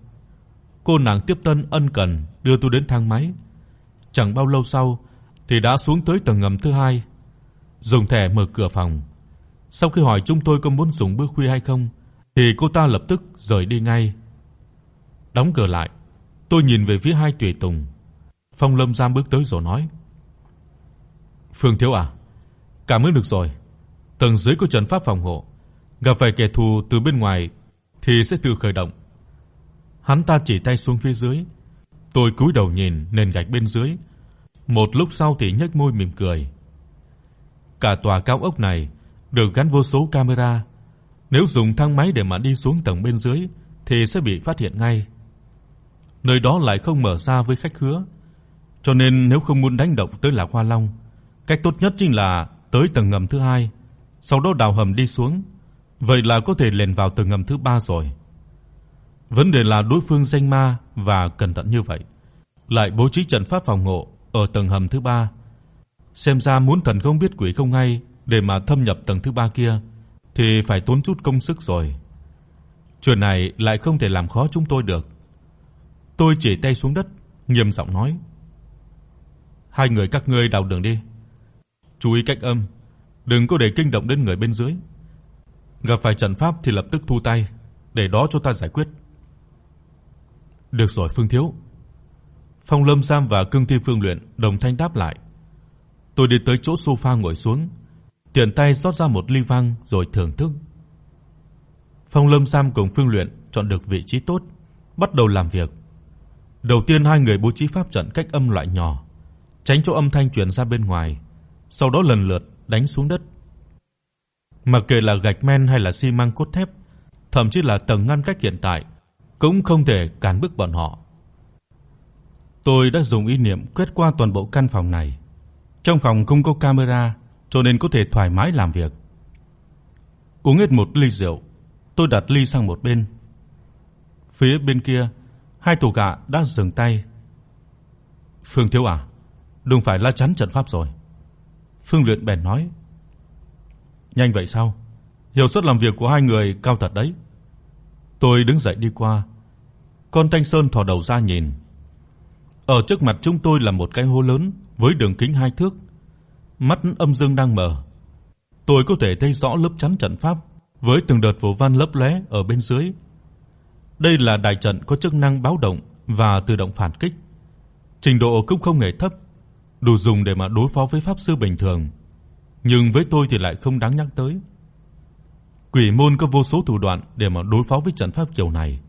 Cô nàng tiếp tân ân cần đưa tôi đến thang máy. Chẳng bao lâu sau thì đã xuống tới tầng ngầm thứ hai, dùng thẻ mở cửa phòng. Sau khi hỏi chúng tôi có muốn dùng bữa khuya hay không, thì cô ta lập tức rời đi ngay. Đóng cửa lại, tôi nhìn về phía hai tùy tùng. Phong Lâm Giang bước tới rồi nói: "Phương thiếu à, cảm ơn được rồi. Tầng dưới có trận pháp phòng hộ, gặp phải kẻ thù từ bên ngoài thì sẽ tự khởi động." Hắn ta chỉ tay xuống phía dưới. Tôi cúi đầu nhìn nền gạch bên dưới. Một lúc sau thì nhếch môi mỉm cười. Cả tòa cao ốc này được gắn vô số camera, nếu dùng thang máy để mà đi xuống tầng bên dưới thì sẽ bị phát hiện ngay. Nơi đó lại không mở ra với khách khứa, cho nên nếu không muốn đánh động tới Lạc Hoa Long, cách tốt nhất chính là tới tầng ngầm thứ hai, sau đó đào hầm đi xuống, vậy là có thể lèn vào tầng ngầm thứ 3 rồi. Vấn đề là đối phương danh ma và cẩn thận như vậy, lại bố trí trận pháp phòng hộ ở tầng hầm thứ 3. Xem ra muốn thần không biết quỷ không hay để mà thâm nhập tầng thứ 3 kia thì phải tốn chút công sức rồi. Chuyện này lại không thể làm khó chúng tôi được. Tôi chỉ tay xuống đất, nghiêm giọng nói: "Hai người các ngươi đào đường đi. Chú ý cách âm, đừng có để kinh động đến người bên dưới. Gặp phải trận pháp thì lập tức thu tay, để đó cho ta giải quyết." Được rồi Phương thiếu. Phong Lâm Sam và Cương Thi Phương luyện đồng thanh đáp lại. Tôi đi tới chỗ sofa ngồi xuống, tiện tay rót ra một ly vang rồi thưởng thức. Phong Lâm Sam cùng Phương Luyện chọn được vị trí tốt, bắt đầu làm việc. Đầu tiên hai người bố trí pháp trận cách âm loại nhỏ, tránh chỗ âm thanh truyền ra bên ngoài, sau đó lần lượt đánh xuống đất. Mặc kệ là gạch men hay là xi măng cốt thép, thậm chí là tầng ngăn cách hiện tại cũng không thể cản bước bọn họ. Tôi đã dùng ý niệm quét qua toàn bộ căn phòng này. Trong phòng không có camera, cho nên có thể thoải mái làm việc. Uống hết một ly rượu, tôi đặt ly sang một bên. Phía bên kia, hai tù gạ đã dừng tay. Phương thiếu à, đừng phải la chắn trận pháp rồi. Phương Luyện bèn nói. Nhanh vậy sao? Hiệu suất làm việc của hai người cao thật đấy. Tôi đứng dậy đi qua. Con Thanh Sơn thò đầu ra nhìn. Ở trước mặt chúng tôi là một cái hố lớn với đường kính hai thước. Mắt âm dương đang mở. Tôi có thể thấy rõ lớp chắn trận pháp với từng đợt phù văn lấp lóe ở bên dưới. Đây là đại trận có chức năng báo động và tự động phản kích. Trình độ cũng không hề thấp, đủ dùng để mà đối phó với pháp sư bình thường. Nhưng với tôi thì lại không đáng nhắc tới. Quỷ môn có vô số thủ đoạn để mà đối phó với trận pháp kiểu này.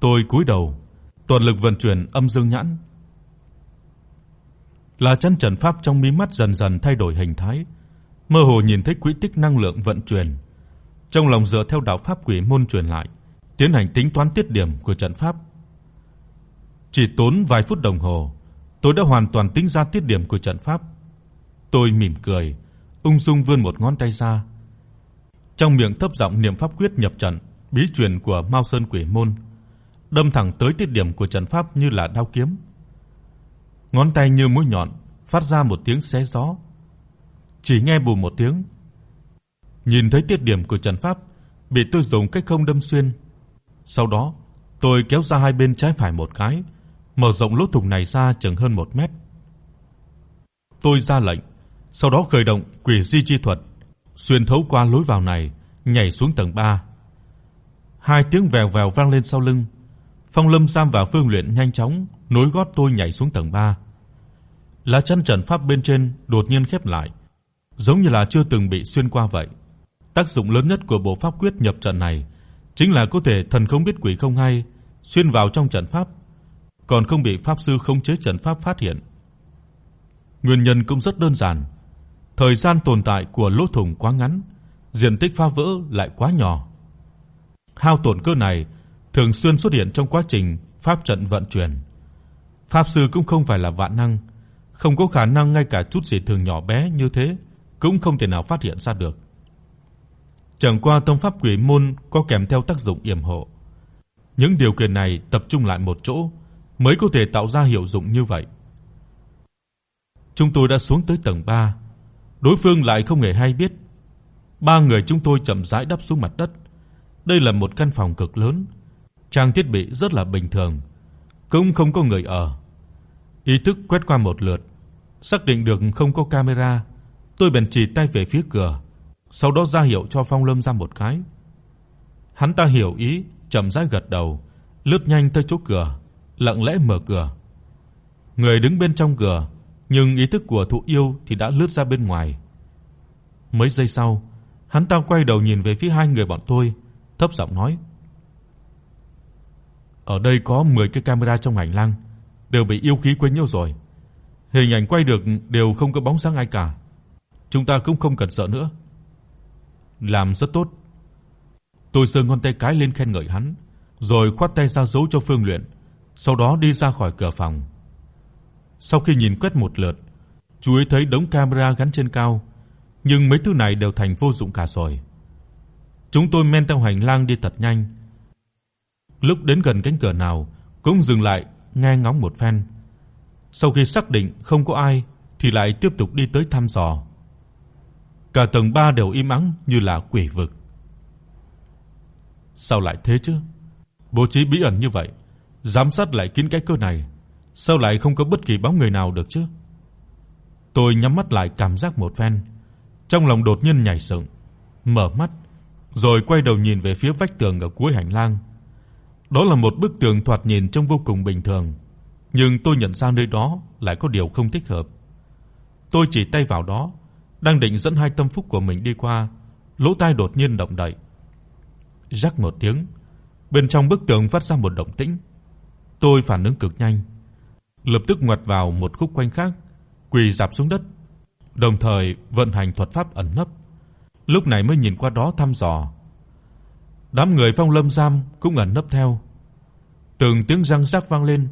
Tôi cúi đầu, toàn lực vận chuyển âm dương nhãn. Là chân trận pháp trong mí mắt dần dần thay đổi hình thái, mơ hồ nhìn thấy quỹ tích năng lượng vận chuyển. Trong lòng dựa theo đạo pháp quỷ môn truyền lại, tiến hành tính toán tiết điểm của trận pháp. Chỉ tốn vài phút đồng hồ, tôi đã hoàn toàn tính ra tiết điểm của trận pháp. Tôi mỉm cười, ung dung vươn một ngón tay ra. Trong miệng thấp giọng niệm pháp quyết nhập trận, bí truyền của Mao Sơn Quỷ môn, đâm thẳng tới tiết điểm của trận pháp như là đao kiếm. Ngón tay như mũi nhọn, phát ra một tiếng xé gió. Chỉ nghe bù một tiếng, nhìn thấy tiết điểm của trận pháp bị tôi dùng cách không đâm xuyên. Sau đó, tôi kéo ra hai bên trái phải một cái, mở rộng lỗ thủng này ra chừng hơn 1 mét. Tôi ra lệnh, sau đó khởi động Quỷ Di chi thuật, xuyên thấu qua lối vào này, nhảy xuống tầng 3. Hai tiếng vèo vèo vang lên sau lưng. Phong Lâm Sam và Phương Luyện nhanh chóng nối gót tôi nhảy xuống tầng 3. Lá chắn trận pháp bên trên đột nhiên khép lại, giống như là chưa từng bị xuyên qua vậy. Tác dụng lớn nhất của bộ pháp quyết nhập trận này chính là có thể thần không biết quỷ không hay xuyên vào trong trận pháp, còn không bị pháp sư khống chế trận pháp phát hiện. Nguyên nhân cũng rất đơn giản, thời gian tồn tại của lỗ thủng quá ngắn, diện tích phá vỡ lại quá nhỏ. Hao tổn cơ này thường xuyên xuất hiện trong quá trình pháp trận vận chuyển. Pháp sư cũng không phải là vạn năng, không có khả năng ngay cả chút gì thường nhỏ bé như thế cũng không thể nào phát hiện ra được. Chẳng qua tông pháp quỷ môn có kèm theo tác dụng yểm hộ. Những điều kiện này tập trung lại một chỗ mới có thể tạo ra hiệu dụng như vậy. Chúng tôi đã xuống tới tầng 3. Đối phương lại không hề hay biết. Ba người chúng tôi chậm rãi đáp xuống mặt đất. Đây là một căn phòng cực lớn, trang thiết bị rất là bình thường, cũng không có người ở. Ý thức quét qua một lượt, xác định được không có camera, tôi bèn chỉ tay về phía cửa, sau đó ra hiệu cho Phong Lâm ra một cái. Hắn ta hiểu ý, chậm rãi gật đầu, lướt nhanh tới chỗ cửa, lặng lẽ mở cửa. Người đứng bên trong cửa, nhưng ý thức của Thụ Yêu thì đã lướt ra bên ngoài. Mấy giây sau, hắn ta quay đầu nhìn về phía hai người bọn tôi, thấp giọng nói: "Ở đây có 10 cái camera trong hành lang, đều bị yêu khí quấy nhiễu rồi. Hình ảnh quay được đều không có bóng dáng ai cả. Chúng ta cũng không cần sợ nữa." Làm rất tốt. Tôi giơ ngón tay cái lên khen ngợi hắn, rồi khoát tay ra dấu cho Phương Luyện, sau đó đi ra khỏi cửa phòng. Sau khi nhìn quét một lượt, chú ý thấy đống camera gắn trên cao, nhưng mấy thứ này đều thành vô dụng cả rồi. Chúng tôi men theo hành lang đi thật nhanh. Lúc đến gần cánh cửa nào, cũng dừng lại nghe ngóng một phen. Sau khi xác định không có ai thì lại tiếp tục đi tới thăm dò. Cả tầng 3 đều im ắng như là quỷ vực. Sao lại thế chứ? Bố trí bí ẩn như vậy, giám sát lại kín cái cơ này, sao lại không có bất kỳ bóng người nào được chứ? Tôi nhắm mắt lại cảm giác một phen, trong lòng đột nhiên nhảy dựng, mở mắt, rồi quay đầu nhìn về phía vách tường ở cuối hành lang. Đó là một bức tường thoạt nhìn trông vô cùng bình thường, nhưng tôi nhận ra nơi đó lại có điều không thích hợp. Tôi chỉ tay vào đó, đang định dẫn hai tâm phúc của mình đi qua, lỗ tai đột nhiên động đậy. Rắc một tiếng, bên trong bức tường phát ra một động tĩnh. Tôi phản ứng cực nhanh, lập tức ngoặt vào một khúc quanh khác, quỳ rạp xuống đất, đồng thời vận hành thuật pháp ẩn nấp. Lúc này mới nhìn qua đó thăm dò. Đám người Phong Lâm Giam cũng ẩn nấp theo. Từng tiếng răng rắc vang lên,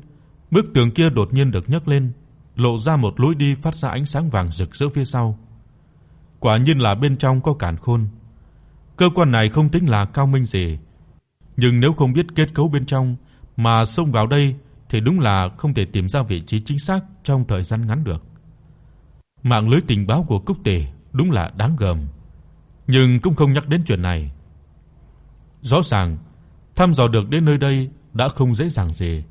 Bức tường kia đột nhiên được nhấc lên, lộ ra một lối đi phát ra ánh sáng vàng rực rỡ phía sau. Quả nhiên là bên trong có càn khôn. Cơ quan này không tính là cao minh gì, nhưng nếu không biết kết cấu bên trong mà xông vào đây thì đúng là không thể tìm ra vị trí chính xác trong thời gian ngắn được. Mạng lưới tình báo của Cúc Tề đúng là đáng gờm, nhưng cũng không nhắc đến chuyện này. Rõ ràng, thăm dò được đến nơi đây đã không dễ dàng gì.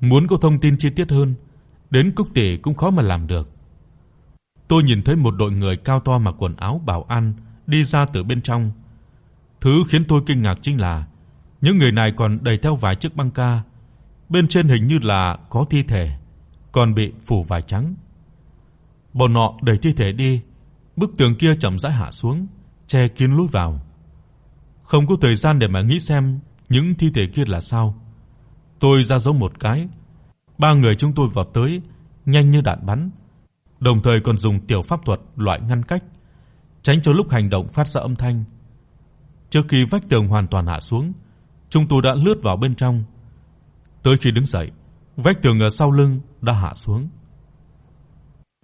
Muốn có thông tin chi tiết hơn, đến Cúc Tề cũng khó mà làm được. Tôi nhìn thấy một đội người cao to mặc quần áo bảo an đi ra từ bên trong. Thứ khiến tôi kinh ngạc chính là những người này còn đầy theo vài chiếc băng ca, bên trên hình như là có thi thể, còn bị phủ vải trắng. Bọn nọ đẩy thi thể đi, bức tường kia chậm rãi hạ xuống, che kín lối vào. Không có thời gian để mà nghĩ xem những thi thể kia là sao. Tôi ra dấu một cái, ba người chúng tôi vọt tới, nhanh như đạn bắn, đồng thời còn dùng tiểu pháp thuật loại ngăn cách, tránh cho lúc hành động phát ra âm thanh. Trước khi vách tường hoàn toàn hạ xuống, chúng tôi đã lướt vào bên trong. Tới khi đứng dậy, vách tường ở sau lưng đã hạ xuống.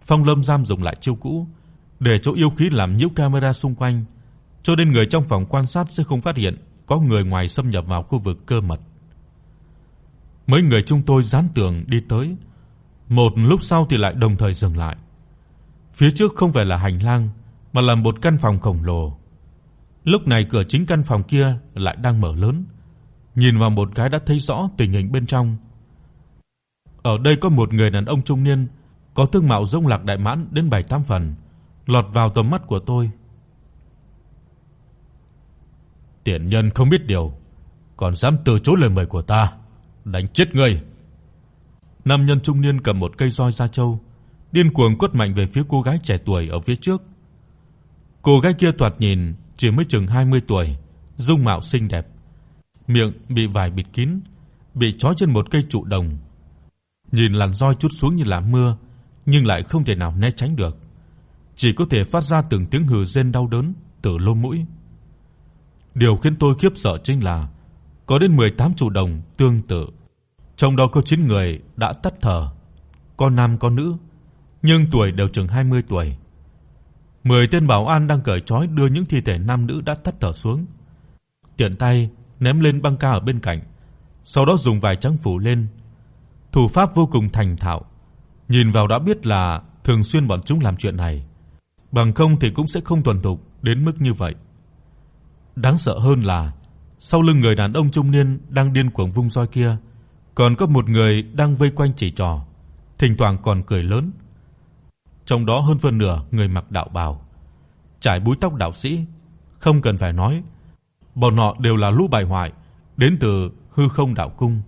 Phong Lâm giam dùng lại chiêu cũ, để chỗ yêu khí làm nhiễu camera xung quanh, cho nên người trong phòng quan sát sẽ không phát hiện có người ngoài xâm nhập vào khu vực cơ mật. Mấy người chúng tôi dán tường đi tới, một lúc sau thì lại đồng thời dừng lại. Phía trước không phải là hành lang, mà là một căn phòng khổng lồ. Lúc này cửa chính căn phòng kia lại đang mở lớn, nhìn vào một cái đã thấy rõ tình hình bên trong. Ở đây có một người đàn ông trung niên, có tướng mạo rông Lạc Đại Mãn đến 7-8 phần, lọt vào tầm mắt của tôi. Tiện nhân không biết điều, còn dám từ chối lời mời của ta, đánh chết ngươi. Nam nhân trung niên cầm một cây roi da trâu, điên cuồng quất mạnh về phía cô gái trẻ tuổi ở phía trước. Cô gái kia thoạt nhìn chỉ mới chừng 20 tuổi, dung mạo xinh đẹp, miệng bị vải bịt kín, bị trói trên một cây trụ đồng. Nhìn làn roi chút xuống như là mưa, nhưng lại không thể nào né tránh được, chỉ có thể phát ra từng tiếng hừ rên đau đớn từ lỗ mũi. Điều khiến tôi khiếp sợ chính là có đến 18 trụ đồng tương tự, trong đó có 9 người đã tắt thở, có nam có nữ, nhưng tuổi đều chừng 20 tuổi. 10 tên bảo an đang cởi trói đưa những thi thể nam nữ đã tắt thở xuống. Tiện tay ném lên băng ca ở bên cạnh, sau đó dùng vải trắng phủ lên. Thủ pháp vô cùng thành thạo, nhìn vào đã biết là thường xuyên bọn chúng làm chuyện này, bằng không thì cũng sẽ không tuần tục đến mức như vậy. Đáng sợ hơn là sau lưng người đàn ông trung niên đang điên cuồng vung roi kia, còn có một người đang vây quanh chỉ trò, thỉnh thoảng còn cười lớn. Trong đó hơn phân nửa người mặc đạo bào, trải búi tóc đạo sĩ, không cần phải nói, bọn họ đều là lũ bài hoại đến từ hư không đạo cung.